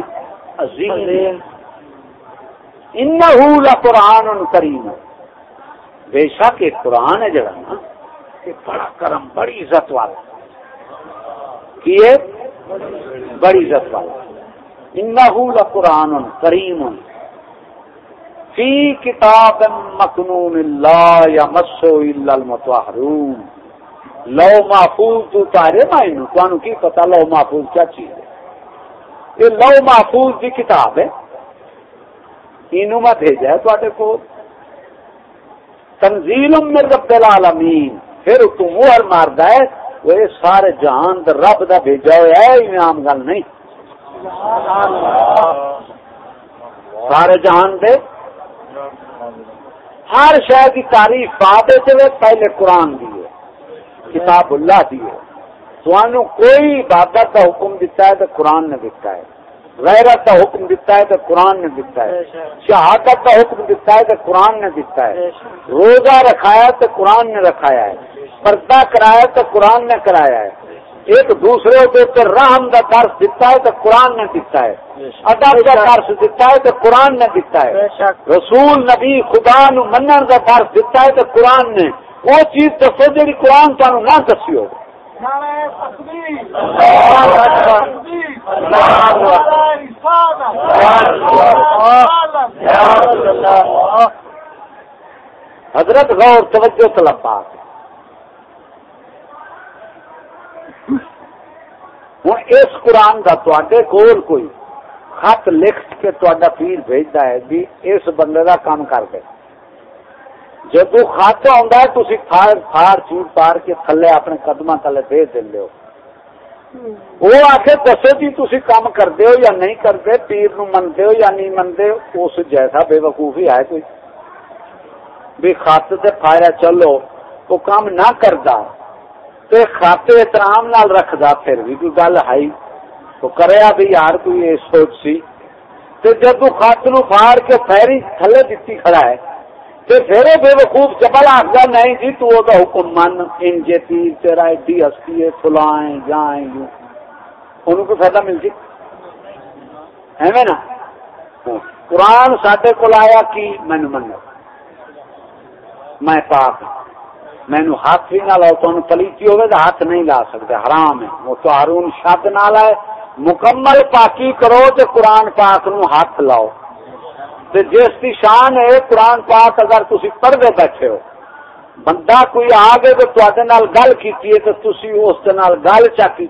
قرآن کریم. بے شک ایک قرآن ہے جڑا نا بڑا کرم بڑی عزت والا. کیے بڑی عزت والا. انہو قرآن کریم. فی کتاب مکنون اللہ یا مسو المتحرون لو محفوظ تو تارے مائنو تو کی پتا لو محفوظ کیا چیز ہے؟ یہ لو محفوظ کی کتاب ہے۔ انو میں بھیجا ہے تے کو تنزیل من رب العالمین۔ پھر تو مہر ماردا ہے۔ وہ سارے جہان دا رب دا بھیجا ہوا ہے عام گل نہیں۔ سارے جہان دے۔ ہر شہر کی تعریف پاتے چلے پہلے قرآن دیے کتاب اللہ دیے تو کوئی عبادت کا حکم دیتا ہے تو قرآن نے دیتا ہے۔ غیرت کا حکم دیتا ہے تو قرآن نے دیتا ہے۔ شہادت کا حکم دیتا ہے تو قرآن نے دیتا ہے۔ روزہ رکھایا تو قرآن نے رکھایا ہے۔ پردہ کرایا تو قرآن نے کرایا ہے۔ ایک دوسرے کے اوپر رحم کا درس دیتا ہے تو قرآن نے دیتا ہے۔ ادب کا درس دیتا ہے تو قرآن نے دیتا ہے۔ رسول نبی خدا نو منن کا درس دیتا ہے تو قرآن نے وہ چیز دسو جی قرآن تمہیں نہ دسی ہو حضرت غور توجہ طلب بات ہوں اس قرآن کا تے کول کوئی خط لکھ کے تا پیر بھیجتا ہے بھی اس بندے کا کام کر دے۔ جب خط ہے تھی تھار تھار چوٹ پار کے تھلے اپنے قدم تھلے دے دیں وہ آ کے دسو جی تھی کام کرتے ہو یا نہیں کرتے پیر نو منتے ہو یا نہیں منتے اس جیسا بے وقوف ہی ہے کوئی۔ بھی خط سے پھایا چلو وہ کام نہ کرتا تو خط احترام نال رکھدا پھر بھی کوئی گل ہے تو کریا بھی یار کوئی سوچ سی۔ جب خط نو پھاڑ کے پھیری تھلے دتی کھڑا ہے تو پھر بے وقوف چپل آخر نہیں جی تو وہ حکم من، ان انجے تیر تیرا ایڈی ہستی ہے، فلائیں، جائیں، یوں۔ ان کو فائدہ مل جی۔ ایویں نا؟ قرآن سڈے کو آیا کی مینو من میں پاک مینو ہاتھ بھی نہ لاؤ تو پلیتی ہوگی تو ہاتھ نہیں لا سکتے، حرام ہے۔ وہ تو ہارون شد نہ لائے مکمل پاکی کرو تو قرآن پاک نو ہاتھ لاؤ۔ جس کی شان ہے قرآن پاک اگر تھی پڑھتے بیٹھے ہو بندہ کوئی آ گئے تو تے گل کی تو تھی اس گل چا کی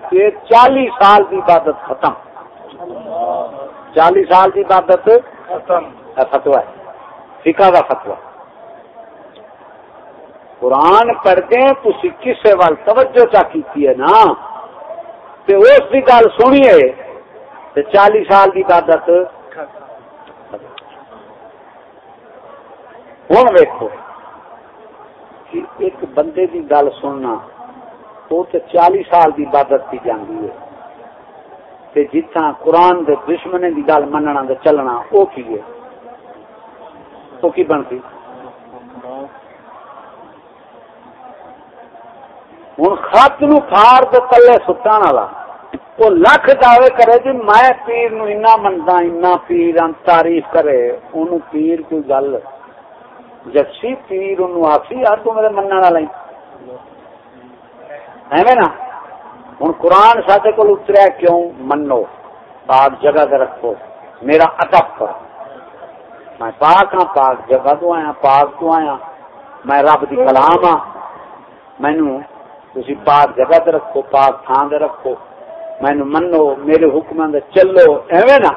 چالی سال کی عبادت ختم۔ چالی سال کی عبادت فتوا ہے فکا کا فتوا قرآن پڑھتے تھی کسے وال توجہ چا کی ہے نا؟ تو اس کی گل سنیے چالی سال کی عبادت ہوں ویکو کہ ایک بندے کی گل سننا وہ تو چالی سال کی عبادت کی جاتی ہے۔ جتنا قرآن دے دشمن کی گل مننا دے چلنا وہ کی ہے؟ تو کی بنتی؟ ہوں خط نو فار دے تلے ستان والا۔ وہ لکھ دعوے کرے جی میں پیر نو اینا منتا اینا پیر تعریف کرے ان پیر کوئی گل جسی پیر ان آخری یار تو میرے من والا ایویں نا؟ ہوں قرآن سڈے کو اتریا کیوں؟ منو، پاک جگہ دے رکھو، میرا ادب کرو۔ میں پاک ہاں پاک جگہ تو آیا، پاک تو آیا۔ میں رب کی کلام ہاں۔ مینو تھی پاک جگہ دے رکھو، پاک تھان دے رکھو۔ مینو منو، میرے حکم چلو۔ ایویں نا؟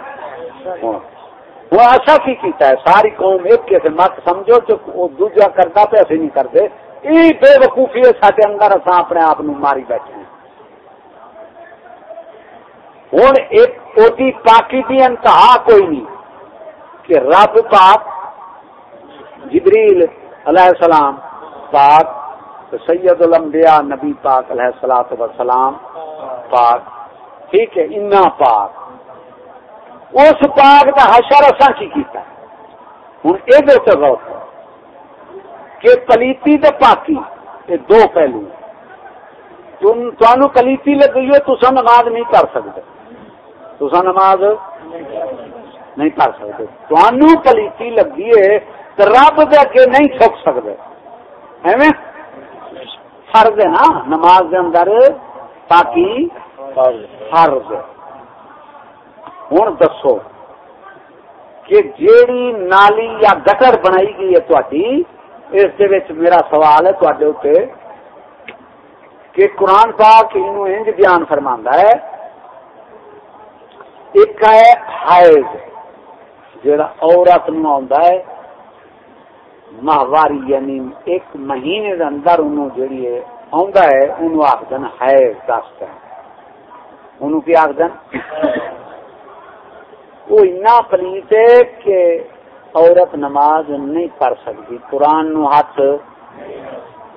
وہ ایسا کی کیتا ہے۔ ساری قوم ایک مت سمجھو جو دوجا کرتا پہ ایسے نہیں کرتے۔ یہ بے وقوفی ہے سارے اندر اصا اپنے آپ ماری بیٹھے ہیں۔ ہوں ایک پاکی کی انتہا کوئی نہیں کہ رب پاک جبریل علیہ السلام پاک سید الانبیاء نبی پاک علیہ السلام وسلام پاک۔ ٹھیک ہے، انا پاک۔ اس پاک کا حشر اصا کی کیتا؟ ہوں یہ غور کہ پلیتی تے پاکی یہ دو پہلو۔ تم پلیتی لگ ہے تو نماز نہیں کر سکتے۔ تو نماز نہیں کر سکتے۔ تمہوں پلیتی لگی ہے تو رب دے اگے نہیں تھک سکتے۔ ایویں؟ فرض ہے نا، نماز دے اندر پاکی فرض ہے۔ ہوں دسو کہ جیڑی نالی یا گٹر بنائی گئی ہے تھی اس میرا سوال ہے تے اتنے کہ قرآن پاک انج بیان فرما ہے۔ ایک ہے حائض جڑا عورت نو ہے، ماہواری یعنی ایک مہینے دے اندر انہوں جڑی ہے آندا ہے انہوں آخدن حائض دست ہے انہوں کی آخدن وہ اتنا پلیت ہے کہ عورت نماز نہیں پڑھ سکتی۔ قرآن نو ہاتھ،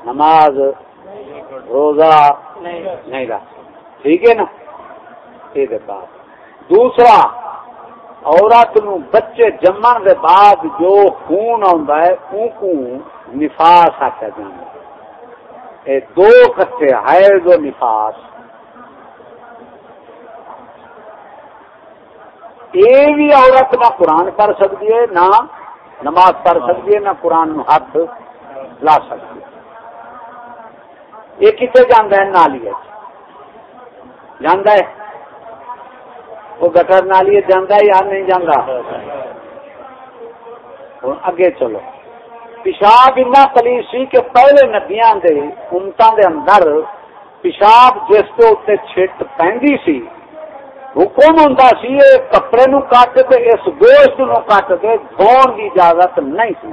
نماز، روزہ نہیں رکھ ٹھیک ہے نا؟ یہ بات۔ دوسرا، عورت نو بچے جمن کے بعد جو خون آتا ہے ان کو نفاس آتا جانا دو کٹے حیض و نفاس۔ یہ بھی عورت نہ قرآن پڑھ سکتی ہے، نہ نماز پڑھ سکتی ہے، نہ قرآن ہاتھ لا سکتی ہے۔ یہ کتنے جانا ہے؟ نالی جانا ہے؟ وہ گٹر نالی جانا ہے یا نہیں جانا اگے چلو۔ پیشاب اتنا پلیس سی کہ پہلے ندیاں دے امتوں دے اندر پیشاب جس کے اتنے چھٹ پہنی سی حکم ہوں سی کپڑے نو کٹ کے اس گوشت نو کٹ کے دھون کی اجازت نہیں سی۔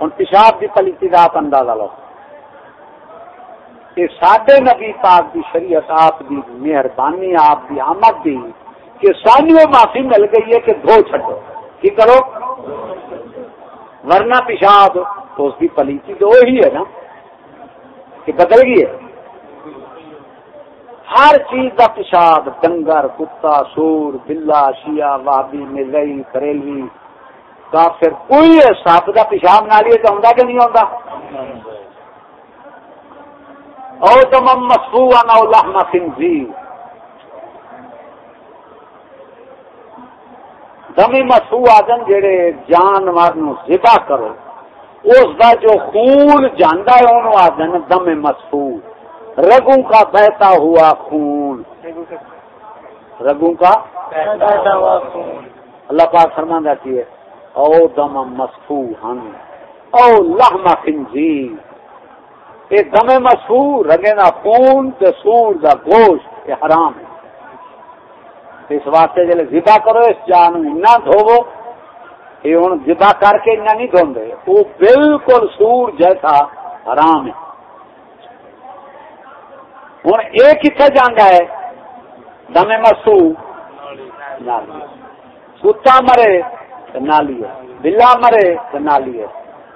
ہوں پیشاب کی پلیتی کا آپ اندازہ لو۔ یہ سڈے نبی پاک کی شریعت آپ کی مہربانی، آپ کی آمد دی کہ سانو معافی مل گئی ہے کہ دھو چڈو کی کرو؟ ورنہ پیشاب تو اس کی پلیتی تو وہی ہے نا، کہ بدل گئی ہے۔ ہر چیز کا پیشاب، ڈنگر، کتا، سور بلا شیا وابی ملئی کریلوی، کافر، کوئی سپ کا پیشاب نہ لیے کہ نہیں آتا او تم مسفو نہ لحمہ خنزیر۔ دمی مسو آدن جڑے جانور نو ذبح کرو، اس دا جو خون جانا ہے انہوں آدن دم مسفو رگوں کا بہتا ہوا خون۔ رگوں کا اللہ پاک فرما دیتی ہے او دم مسفو ہن او لحم خنزیر۔ اے دم مسفو رگے نا خون تے سور دا گوشت یہ حرام ہے۔ اس واسطے جلے ذبح کرو اس جان اینا دھوو۔ یہ ہوں ذبح کر کے اینا نہیں دھوندے۔ وہ بالکل سور جیسا حرام ہے۔ ہوں یہ کتنے جانا ہے دم مسو۔ کتا مرے تو نالی ہے بلا مرے تو نالی ہے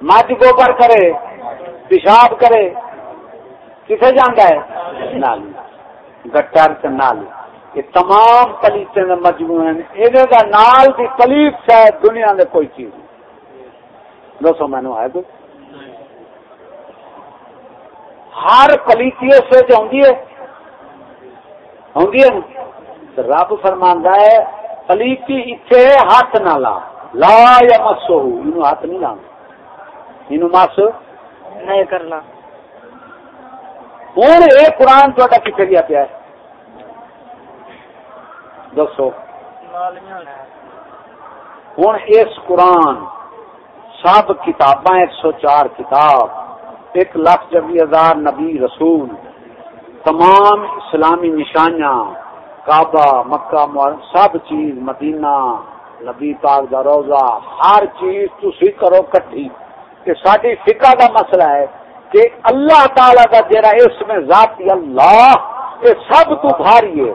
مجھ گوبر کرے، پیشاب کرے۔ کتنے جانا ہے نالی گٹر تو نالی یہ تمام پلیتے میں مجموعے ہیں۔ یہ نال کی پلیت شاید دنیا میں کوئی چیز نہیں۔ مینو ہے کوئی؟ ہر پلیتی جو ہوندی ہے ہوندی ہے رب فرماندا ہے پلیتی اتنے ہاتھ نہ لا۔ لا یا مسو یہ ہاتھ نہیں لانا۔ یہ مس نہیں کرنا ہوں یہ قرآن تا کتنے گیا پیا ہے؟ دسو۔ ہوں اس قرآن سب کتاباں ایک سو چار کتاب۔ ایک لاکھ جبی ہزار نبی رسول، تمام اسلامی نشانیاں، کعبہ، مکہ سب چیز، مدینہ، نبی پاک دا روزہ، ہر چیز تھی کرو کٹھی۔ کہ ساری فکا کا مسئلہ ہے کہ اللہ تعالی کا جرا اس میں ذاتی اللہ، یہ سب تو بھاری ہے۔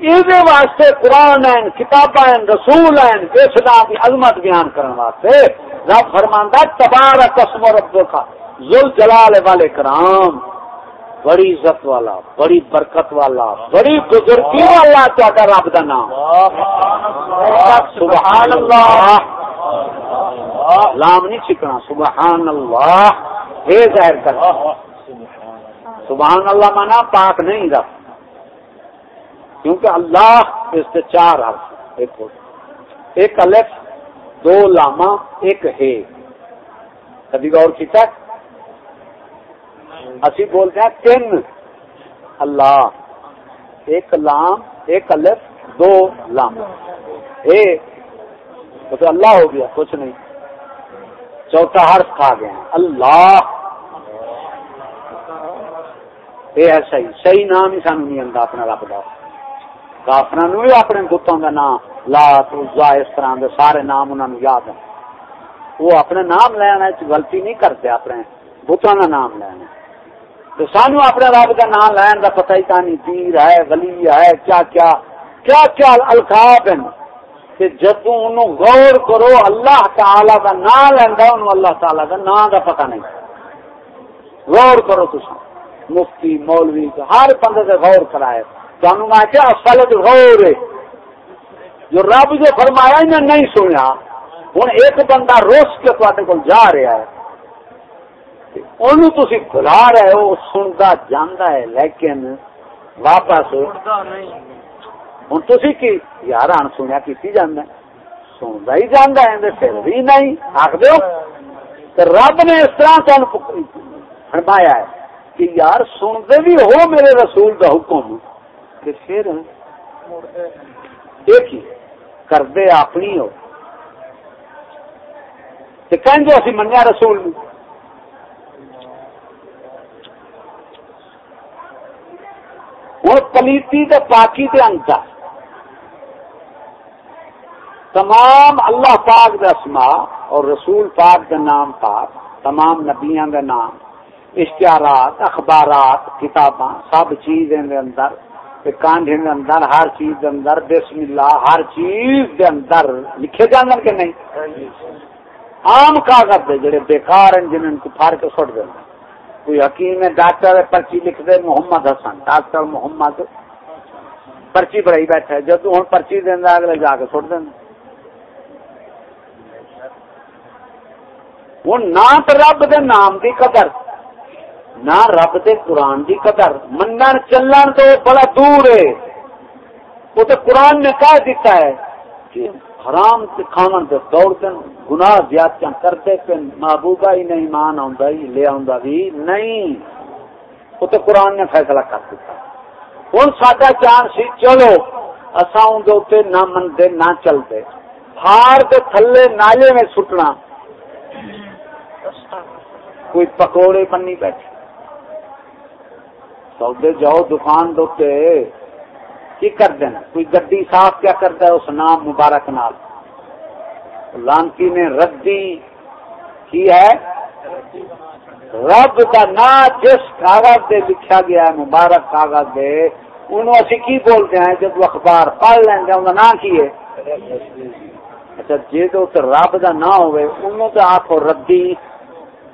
یہ واسطے قرآن ہیں کتاب ہیں رسول ہیں اس نام کی عظمت بیان کرنے واسطے رب فرماندہ تبارہ قسم رب کا ذل جلال والے کرام بڑی عزت والا بڑی برکت والا بڑی بزرگی والا چاہتا رب کا نام۔ سبحان اللہ۔ لام نہیں سیکھنا سبحان اللہ یہ ظاہر کر۔ سبحان اللہ مانا پاک نہیں رب کیونکہ اللہ اس سے چار حرف ایک ایک الف دو لاما ایک ہے۔ کبھی غور کیا اسی بولتے ہیں تین اللہ۔ ایک لام، ایک الف، دو لام۔ اے تو اللہ ہو گیا، کچھ نہیں۔ چوتھا حرف کھا گیا اللہ۔ یہ ہے صحیح۔ صحیح نام ہی سانو نہیں آتا اپنا رب کا کافر بھی اپنے بتوں کا نام۔ لا تجا اس طرح کے سارے نام انہوں یاد ہیں۔ وہ اپنے نام لینا غلطی نہیں کرتے اپنے۔ بتوں کا نام لینا تو سانو اپنے رب کا نام لین کا پتہ ہی کہانی پیر ہے، ولی ہے، کیا کیا کیا کیا القاب ہیں کہ جب انہوں غور کرو، اللہ تعالی کا نام لینا انہوں اللہ تعالی کا نام کا پتہ نہیں۔ غور کرو تو مفتی، مولوی، ہر بندے سے غور کرائے۔ تمہیں میں کیا فلد غور ہے۔ جو رب جو فرمایا میں نہیں سنیا۔ ہوں ایک بندہ روس کے تے کو جا رہا ہے۔ انہوں تھی بلا رہے ہو سنتا جانا ہے لیکن واپس ہوں تھی کی یار ہن سنیا کی جانا سنتا ہی جانا ہے پھر بھی نہیں۔ آخ رب نے اس طرح تین فرمایا ہے کہ یار سنتے بھی ہو میرے رسول کا حکم پھر ایک ہی کردے اپنی ہو۔ کہیں جو اسی منیا رسول ہوں پلیتی تے پاکی تے انتا تمام اللہ پاک دسما اور رسول پاک کا نام پاک تمام نبیاں کا نام اشتہارات اخبارات کتاباں سب چیز اندر کانڈے کے اندر ہر چیز کے اندر بسم اللہ ہر چیز کے اندر۔ لکھے جانا کہ نہیں؟ عام کاغذ دے جڑے بیکار ہیں جنہوں کو پھاڑ کے سٹ دینا کوئی حکیم ہے ڈاکٹر پرچی لکھ دے محمد حسن، ڈاکٹر محمد پرچی بڑھائی بیٹھا ہے۔ جب ہوں پرچی دینا اگلے جا کے سٹ دینا ہوں نہ رب دے نام دی قدر، نہ رب دے قرآن دی قدر۔ منن چلن تو بڑا دور ہے۔ وہ تو قرآن نے کہہ دیتا ہے کہ حرام سے کھانا دے دوڑتے گناہ زیادہ کرتے پہ محبوبہ ہی نہیں مان آ لے آ بھی نہیں۔ وہ تو قرآن نے فیصلہ کر دیتا ہوں ساڈا چان سی، چلو اصا اندر نہ منتے نہ چلتے ہار کے تھلے نالے میں سٹنا۔ کوئی پکوڑے بنی بیٹھے۔ سودے جاؤ دکان دوتے کی کر دینا؟ کوئی گڈی صاف کیا کرتا ہے اس نام مبارک نال؟ لانکی نے ردی کی ہے؟ رب کا نا جس کاغذ دے لکھا گیا ہے، مبارک کاغذ دے انہوں اسی کی بولتے ہیں؟ جب اخبار پڑھ لیں گے انہوں نا کی ہے؟ اچھا جی تو رب کا نہ ہوئے انہوں تو آخو ردی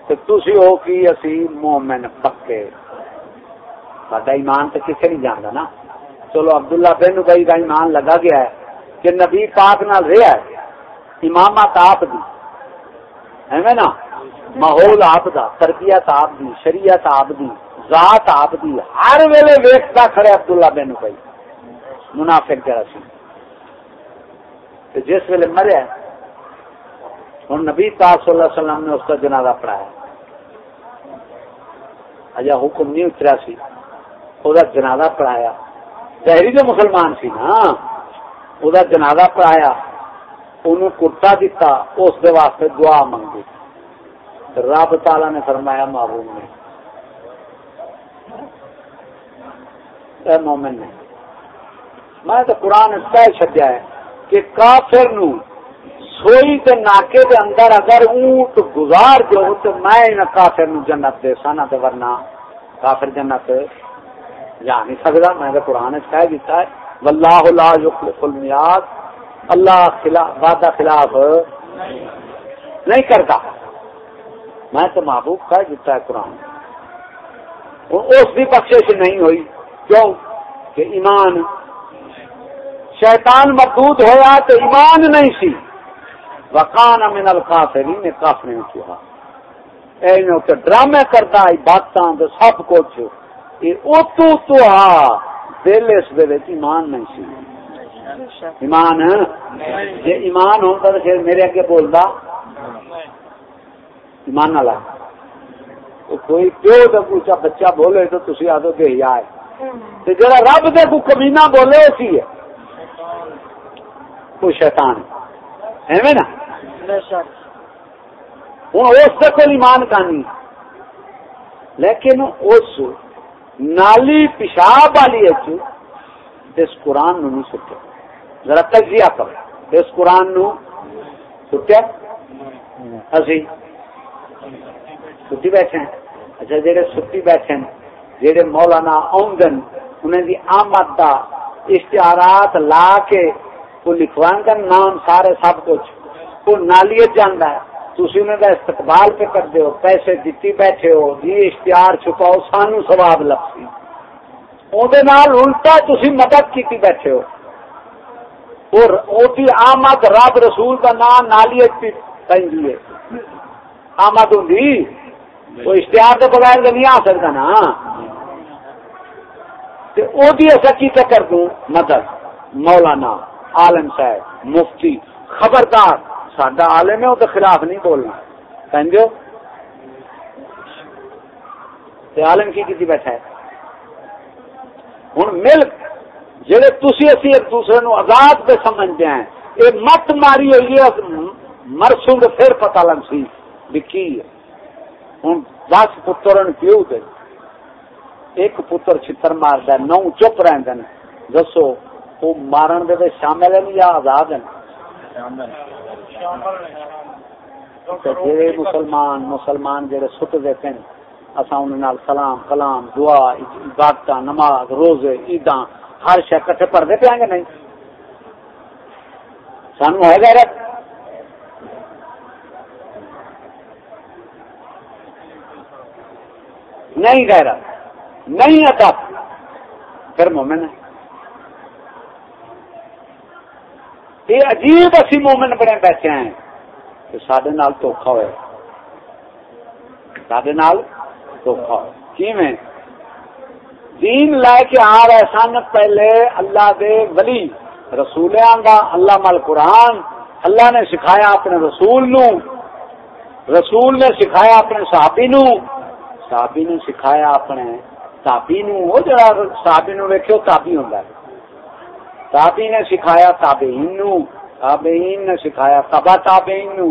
تو تسی ہو کی اسی مومن پکے۔ ساڈا ایمان تو کسے نہیں جانتا نا۔ چلو عبداللہ بن بھائی کا ایمان لگا گیا ہے کہ نبی پاک نال رہا ہے امامت آپ دی۔ ہے نا؟ ماحول آپ دا تربیت آپ دی شریعت آپ دی، ذات آپ دی۔ ہر ویلے ویکتا کھڑے عبداللہ بن بھائی منافق جرا سی۔ جس ویلے مریا ہوں نبی پاک صلی اللہ علیہ وسلم نے اس کا جنازہ پڑھایا۔ اجا حکم نہیں اترا سی وہ جنازہ پڑھایا۔ ظاہری جو مسلمان سی نا وہ جنازہ پڑھایا کرتا دیتا اس دے واسطے دعا منگی۔ رب تعالی نے فرمایا معلوم نے اے مومن نے میں تو قرآن کہہ چڈیا ہے کہ کافر نو سوئی تے ناکے دے اندر اگر اونٹ گزار جو تو میں کافر نو جنت دے سانا تے ورنہ کافر جنت جا نہیں سکتا میں تو قرآن کہہ دیتا ہے، واللہ لا یخلف المیاد اللہ خلاف وعدہ خلاف نہیں کرتا۔ میں تو محبوب کہہ دیتا ہے قرآن۔ اس بھی بخش نہیں ہوئی۔ کیوں؟ کہ ایمان، شیطان مردود ہوا تو ایمان نہیں سی۔ وکان من القافرین نے کافر نے کیا اے ڈرامے کرتا ہے تو سب کچھ اتو تو دل اس ایمان نہیں سی۔ ایمان؟ جی ایمان ہوتا تو پھر میرے اگے بولتا ایمان نہ کوئی پیو تو پوچھا بچہ بولے تو تھی آدھو دے آئے جا رب دے کو کمینا بولے اسی ہے۔ کوئی شیطان۔ ہے نا؟ ہوں، اس کوئی ایمان کا لیکن اس نالی پیشاب والی اس قرآن نو نہیں سٹیا ذرا تجزیہ کرو۔ اس قرآن نو سٹیا اسی سٹی بیٹھے ہیں۔ اچھا جہے سٹی بیٹھے ہیں جہے مولانا آمدن انہیں دی آمد دا اشتہارات لا کے وہ لکھوان کا نام سارے سب کچھ۔ وہ نالیت جانا ہے۔ تھی انہیں استقبال پہ کر دو پیسے دیتی بیٹھے ہو جی اشتہار چھپاؤ، سانو سواب لگتی الٹا تھی مدد کی بیٹھے ہو۔ اور اوٹی آمد رب رسول کا نام نالیت پی آمد ہوں وہ اشتہار کے بغیر تو نہیں آ سکتا نا۔ اصا کی کر دوں، مدد، مولانا عالم صاحب، مفتی، خبردار۔ سڈا عالم ہے وہ تو خلاف نہیں بولنا۔ سمجھو عالم کی کی بیٹھا ہے؟ ہوں مل جہے تھی اسی ایک دوسرے نو آزاد پہ سمجھتے ہیں یہ مت ماری ہوئی ہے، مرسوں پھر پتا لگ سی بھی کی ہوں دس پتر پیو دے؟ ایک پتر چھتر مارد نو چپ رہتے ہیں۔ دسو وہ مارن دے شامل ہیں یا آزاد ہیں؟ جڑے مسلمان مسلمان جڑے سٹ دیتے ہیں اساں انہاں نال سلام، کلام، دعا عبادت نماز، روزے، عیداں، ہر شے کٹھے پڑھدے پیاں گے نہیں؟ سانو ہے غیرت؟ نہیں غیرت، نہیں عطا پھر مومن ہے۔ یہ عجیب اسی مومن بنے بیٹھے ہیں کہ سڈے نال دھوکھا ہوا سڈے نال دھوکھا ہوا کی میں دین لے کے آ رہے سن پہلے اللہ دے ولی رسول اللہ مل قرآن اللہ نے سکھایا اپنے رسول نو رسول نے سکھایا اپنے صحابی نو صحابی نے سکھایا اپنے تابی نو وہ جڑا صحابی نو ویکھو تابی ہوندا ہے تابی نے سکھایا تابعین نو، تابعین نے سکھایا تبا تابعین نو،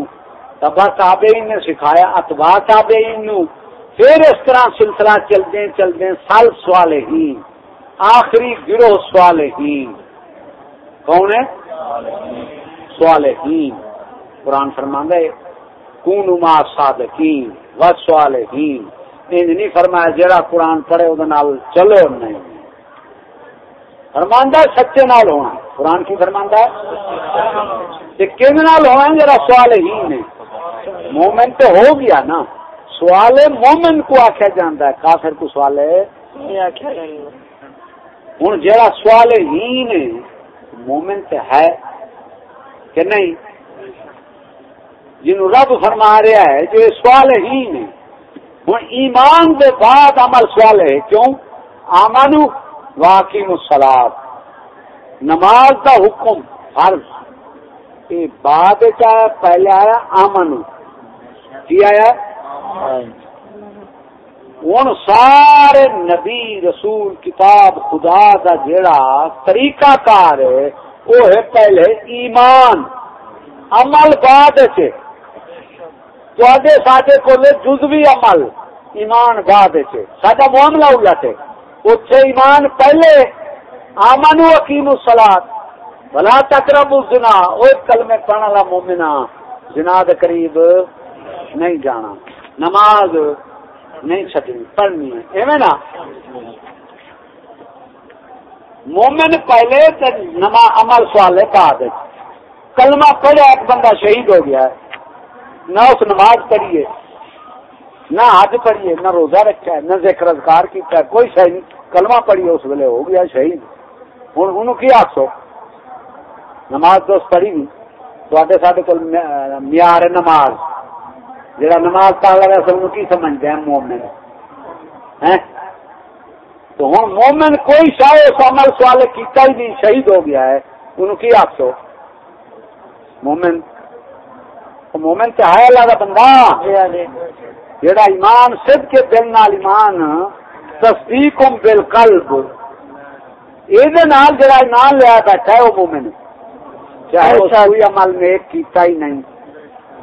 تبا تابعین نے سکھایا اتبا تابعین نو۔ پھر اس طرح سلسلہ چلتے چلتے سال سوال ہی، آخری گروہ سوال ہی۔ کون ہے؟ سوال ہی۔ قرآن فرماندہ ہے کون ما صادقین، و سوال ہی۔ نہیں فرمایا جڑا قرآن پڑھے وہ چلو نہیں۔ فرماندہ سچے نال ہونا قرآن کی فرماندہ ہے؟ کہ نال ہونا جرا سوال ہی نے۔ مومن تو ہو گیا نا۔ سوال مومن کو آخیا جانا ہے۔ کافر کو سوال ہے؟ ہوں جا سوال ہی نے، مومن تو ہے۔ کہ نہیں؟ جنہوں رب فرما رہا ہے جو سوال ہی نے۔ ہوں ایمان دے بعد عمل سوال ہے۔ کیوں؟ آمانو واقعی مسلاد نماز کا حکم فرض۔ یہ بعد چاہے پہلے آیا، آمن۔ کی آیا؟ ہوں سارے نبی رسول، کتاب، خدا کا جڑا طریقہ کار ہے، وہ ہے پہلے ایمان۔ عمل بعد سڈے کو جزوی عمل۔ ایمان بعد سڈا معاملہ الٹ ہے۔ اتنے ایمان پہلے آمن حکیم سلاد بلا تکرم جنا وہ کل پڑھنے والا مومنا جنا قریب نہیں جانا. نماز نہیں چڈنی پڑھنی ہے. نا؟ مومن پہلے نما، عمل سوال ہے بعد کلمہ پڑھیا ایک بندہ شہید ہو گیا ہے، نہ اس نماز پڑھیے. نہ حج پڑھیے، نہ روزہ رکھا ہے، نہ ذکر اذکار کیتا ہے، کوئی شہید کلمہ پڑھیے اس ویلے، ہو گیا شہید۔ ہوں انہوں کی آخو نماز تو پڑھی نہیں تے سارے کو معیار ہے نماز۔ جہاں نماز پڑھ لگا سب کی سمجھتے ہیں، مومن۔ تو ہوں مومن کوئی شاید اس عمل سوال کیتا ہی نہیں، شہید ہو گیا ہے، انہوں کی آخو مومن۔ مومن تو ہے اللہ کا بندہ۔ جی، ہاں جی۔ جڑا ایمان سب کے دل نال ایمان تصدیق بل قلب یہ جڑا ایمان لیا بیٹھا ہے وہ مومن چاہے اچھا۔ کوئی عمل نیک کیتا ہی نہیں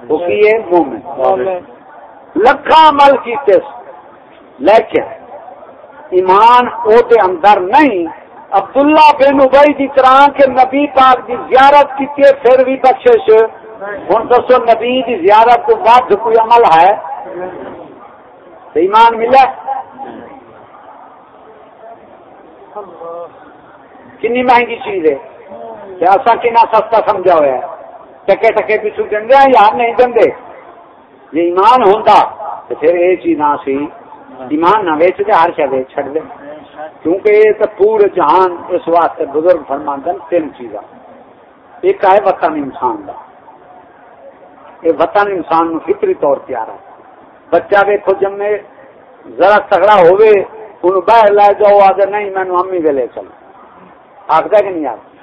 وہ کیے مومن۔ لکھا عمل کیتے لیکن ایمان او دے اندر نہیں عبداللہ بن ابئی کی طرح کے نبی پاک کی زیارت کی پھر بھی بخش ہوں دسو نبی کی زیارت تو بعد کوئی عمل ہے؟ ایمان ملا کنی مہنگی چیز ہے؟ ایسا کنا سستا سمجھا ہوا ہے؟ ٹکے ٹکے پیچھو دیں یار نہیں دیں جی ایمان ہوتا تو پھر یہ چیز نہ سی، ایمان نہ ویچ دے، ہر شہ چڑ دے۔ کیونکہ یہ تو پورے جہان اس واسطے بزرگ فرمان دن تین چیزاں۔ ایک ہے وطن انسان کا یہ وطن انسان نو فطری طور پہ آ رہا ہے۔ بچہ دیکھو جمے ذرا تگڑا ہوئے ان باہر لے جاؤ آگے نہیں، میں امی ویلے چل آخر کہ نہیں آتا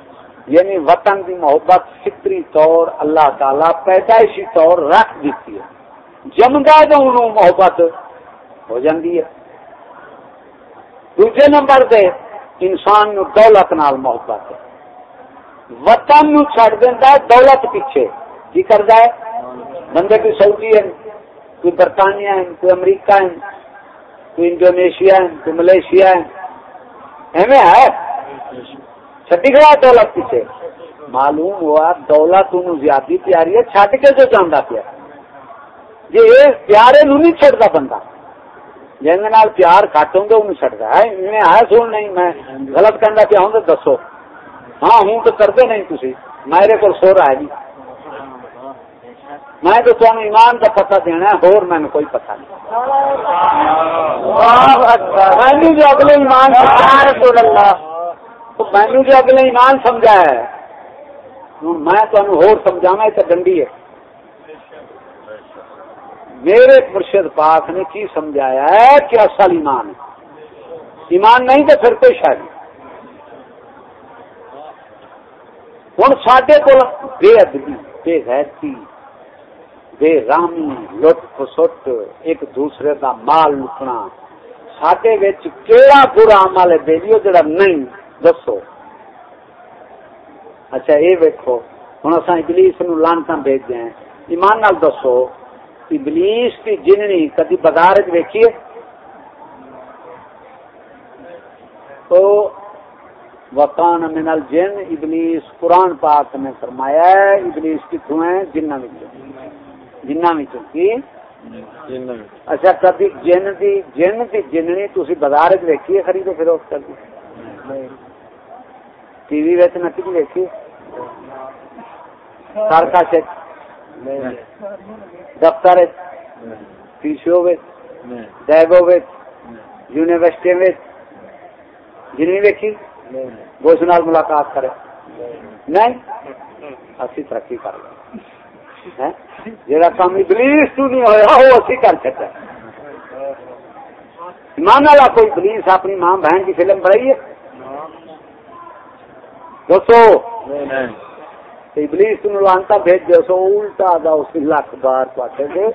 یعنی وطن کی محبت فطری طور اللہ تعالی پیدائشی طور رکھ دیتی ہے۔ جمدا جو انہوں محبت ہو جاتی ہے۔ دوسرے نمبر دے، انسان نو دولت نال محبت ہے۔ وطن نو چھڑ دینا دولت پیچھے۔ کی کرتا ہے؟ بندے کی سعودی ہے۔ کوئی برطانیہ ہے کوئی امریکہ ہے کوئی انڈونیشیا ہے کوئی ملیشیا ہے ایویں ہے؟ چھٹی گیا دولت پیچھے۔ معلوم ہوا دولت ان زیادتی پیاری ہے، چھٹ کے جو جانا پیا۔ جی پیارے نو نہیں چڑتا بندہ۔ جن پیار کٹ ہوں انہوں چڑتا ہے۔ میں ہے سن نہیں، میں غلط کرنا پیا ہوں تو دسو۔ ہاں ہوں تو کرتے نہیں تھی میرے کو سو رہا ہے جی۔ میں تو تمہیں ایمان کا پتہ دینا ہے، اور میں کوئی پتہ نہیں۔ مینو جو اگلے ایمان رسول اللہ۔ مینو جو اگلے ایمان سمجھا ہے۔ میں تمہیں ہور سمجھاوا تو ڈنڈی ہے۔ میرے مرشد پاک نے کی سمجھایا ہے کہ اصل ایمان ہے۔ ایمان نہیں تو پھر کوئی شاید ہوں سڈے کو بے ادبی، بے غیرتی بے رامی لٹ سٹ ایک دوسرے کا مال لٹنا۔ سڈے کہڑا برا عمل ہے بیلیو جڑا نہیں، دسو۔ اچھا یہ ویکو ہوں اصا ابلیس نو لانتا بھیج دیں ایمان نال دسو، ابلیس کی جننی کدی بازار ویکھیے۔ تو وکان من الجن، ابلیس قرآن پاک نے فرمایا ہے، ابلیس کتوں ہے؟ جنہ جنہ اچھا کبھی جن دی جن دی جننی تھی بازار ویکھیے خرید فروخت کر دی ٹی وی نکی ویکھی سرکش دفتر پیشو ڈیگو یونیورسٹی جنوی ویکھی اس نال ملاقات کرے نہیں اسی ترقی کر لیں جا کام ابلیس تو نہیں ہوا وہ اسی کر سکتا مان والا کوئی پولیس اپنی ماں بہن کی فلم بنائی ہے؟ دوستو، ابلیس نو لانتا بھیج دو سو الٹا دا اس لکھ بار پاٹے دے۔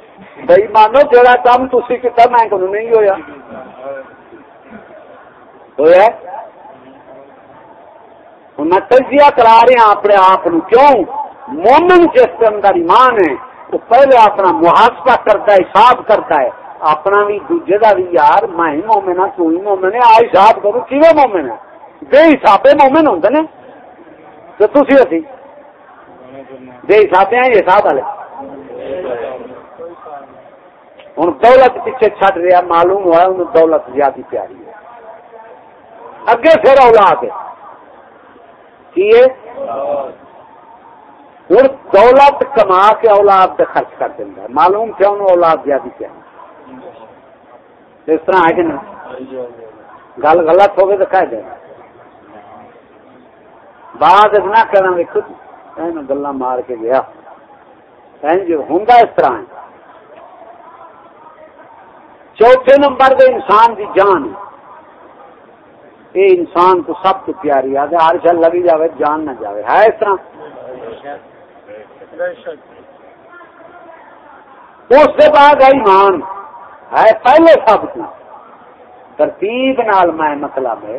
بھائی، مانو جڑا کام تسی کیتا، میں کو نہیں ہویا۔ ہویا؟ میں تجزیہ کرا رہا ہوں اپنے آپ کیوں؟ مومن جس کے اندر ایمان ہے، وہ پہلے اپنا محاسبہ کرتا ہے، حساب کرتا ہے۔ اپنا بھی دوجے کا بھی یار، میں ہی مومن ہوں تو ہی مومن ہے۔ آ حساب کرو کی مومن ہے؟ بے حساب مومن ہوں نے۔ تو تھی اسی۔ بے حساب ہیں حساب والے۔ ہوں دولت پیچھے چڈ رہا، معلوم ہوا انہوں دولت زیادہ پیاری ہے۔ اگے پھر اولاد ہے؟ ہوں دولت کما کے اولاد پہ خرچ کر دینا معلوم کیا انہوں اولاد زیادہ کیا؟ اس طرح ہے کہ نہیں گل غلط ہوگی تو کہہ دیں بعد نہ کرنا دیکھو گلا مار کے گیا۔ جی ہوں اس طرح ہے۔ چوتھے نمبر دے انسان دی جان۔ ہے یہ انسان کو سب کو پیاری ہے۔ ہر شل لگی جاوے، جان نہ جاوے۔ ہے اس طرح؟ اس کے بعد ہے ایمان۔ ہے پہلے سب کو ترتیب نال میں مطلب ہے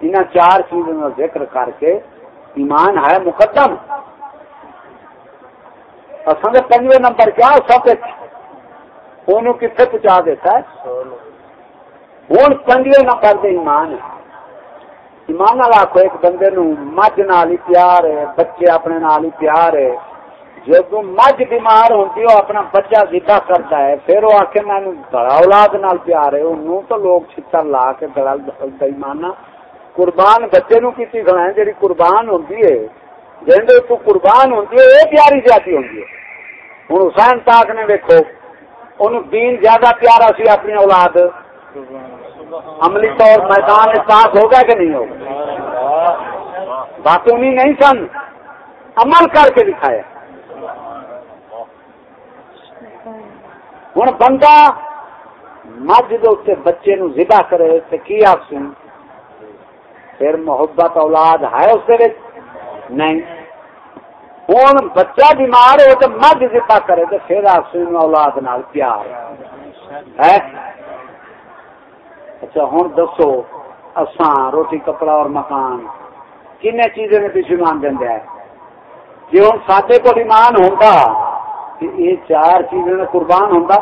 ان چار چیزوں کا ذکر کر کے ایمان ہے مقدم۔ اصل پنجے نمبر کیا سب ان کتنے پہنچا دیتا ہے۔ ہوں پنجے نمبر دے ایمان۔ ہے ایمان والا آخو ایک بندے نو مجھ نال ہی پیار ہے، بچے اپنے نال ہی پیار ہے۔ جب مجھ بیمار ہوتی وہ اپنا بچہ ذبح کرتا ہے۔ پھر وہ آخر میں بڑا اولاد نال پیار ہے، انہوں تو لوگ چھتر لا کے بڑا ایمانا قربان بچے نو کیتی کھڑا ہے جی قربان ہوتی ہے جن تو قربان ہوتی ہے یہ پیاری زیادہ ہوتی ہے۔ ہوں حسین پاک نے دیکھو ان دین زیادہ پیارا سی اپنی اولاد۔ عملی طور میدان پاس ہوگا کہ نہیں ہوگا باتوں نہیں سن، عمل کر کے دکھایا۔ ہوں بندہ مجھ دے بچے نو ذبح کرے تو کی آپ پھر محبت اولاد ہے اس نہیں ہوں بچہ بیمار ہو تو مجھ ذبح کرے تو پھر آپ اولاد نال پیار ہے اچھا ہوں دسو اساں روٹی کپڑا اور مکان کن چیزیں پیچھے مان دیا جی ہوں ساڈے کو ایمان ہوتا کہ یہ چار چیزیں میں قربان ہوتا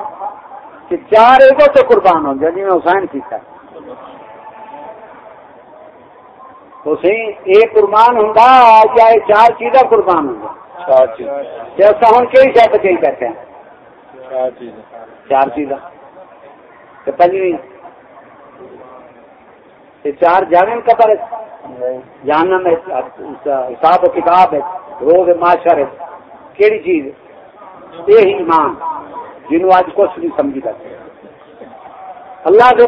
کہ چار ایک تو قربان ہو جائے جی میں حسین کیتا سی یہ قربان ہوں یہ چار چیزیں قربان ہوں ایسا ہوں کئی شاید کئی کہتے ہیں؟ چار چیزیں پنجویں؟ چار جانے قبر جاننا میں حساب و کتاب ہے روز معاشر ہے کیڑی چیز؟ یہ ایمان جنہوں آج کچھ نہیں سمجھی کرتے اللہ جو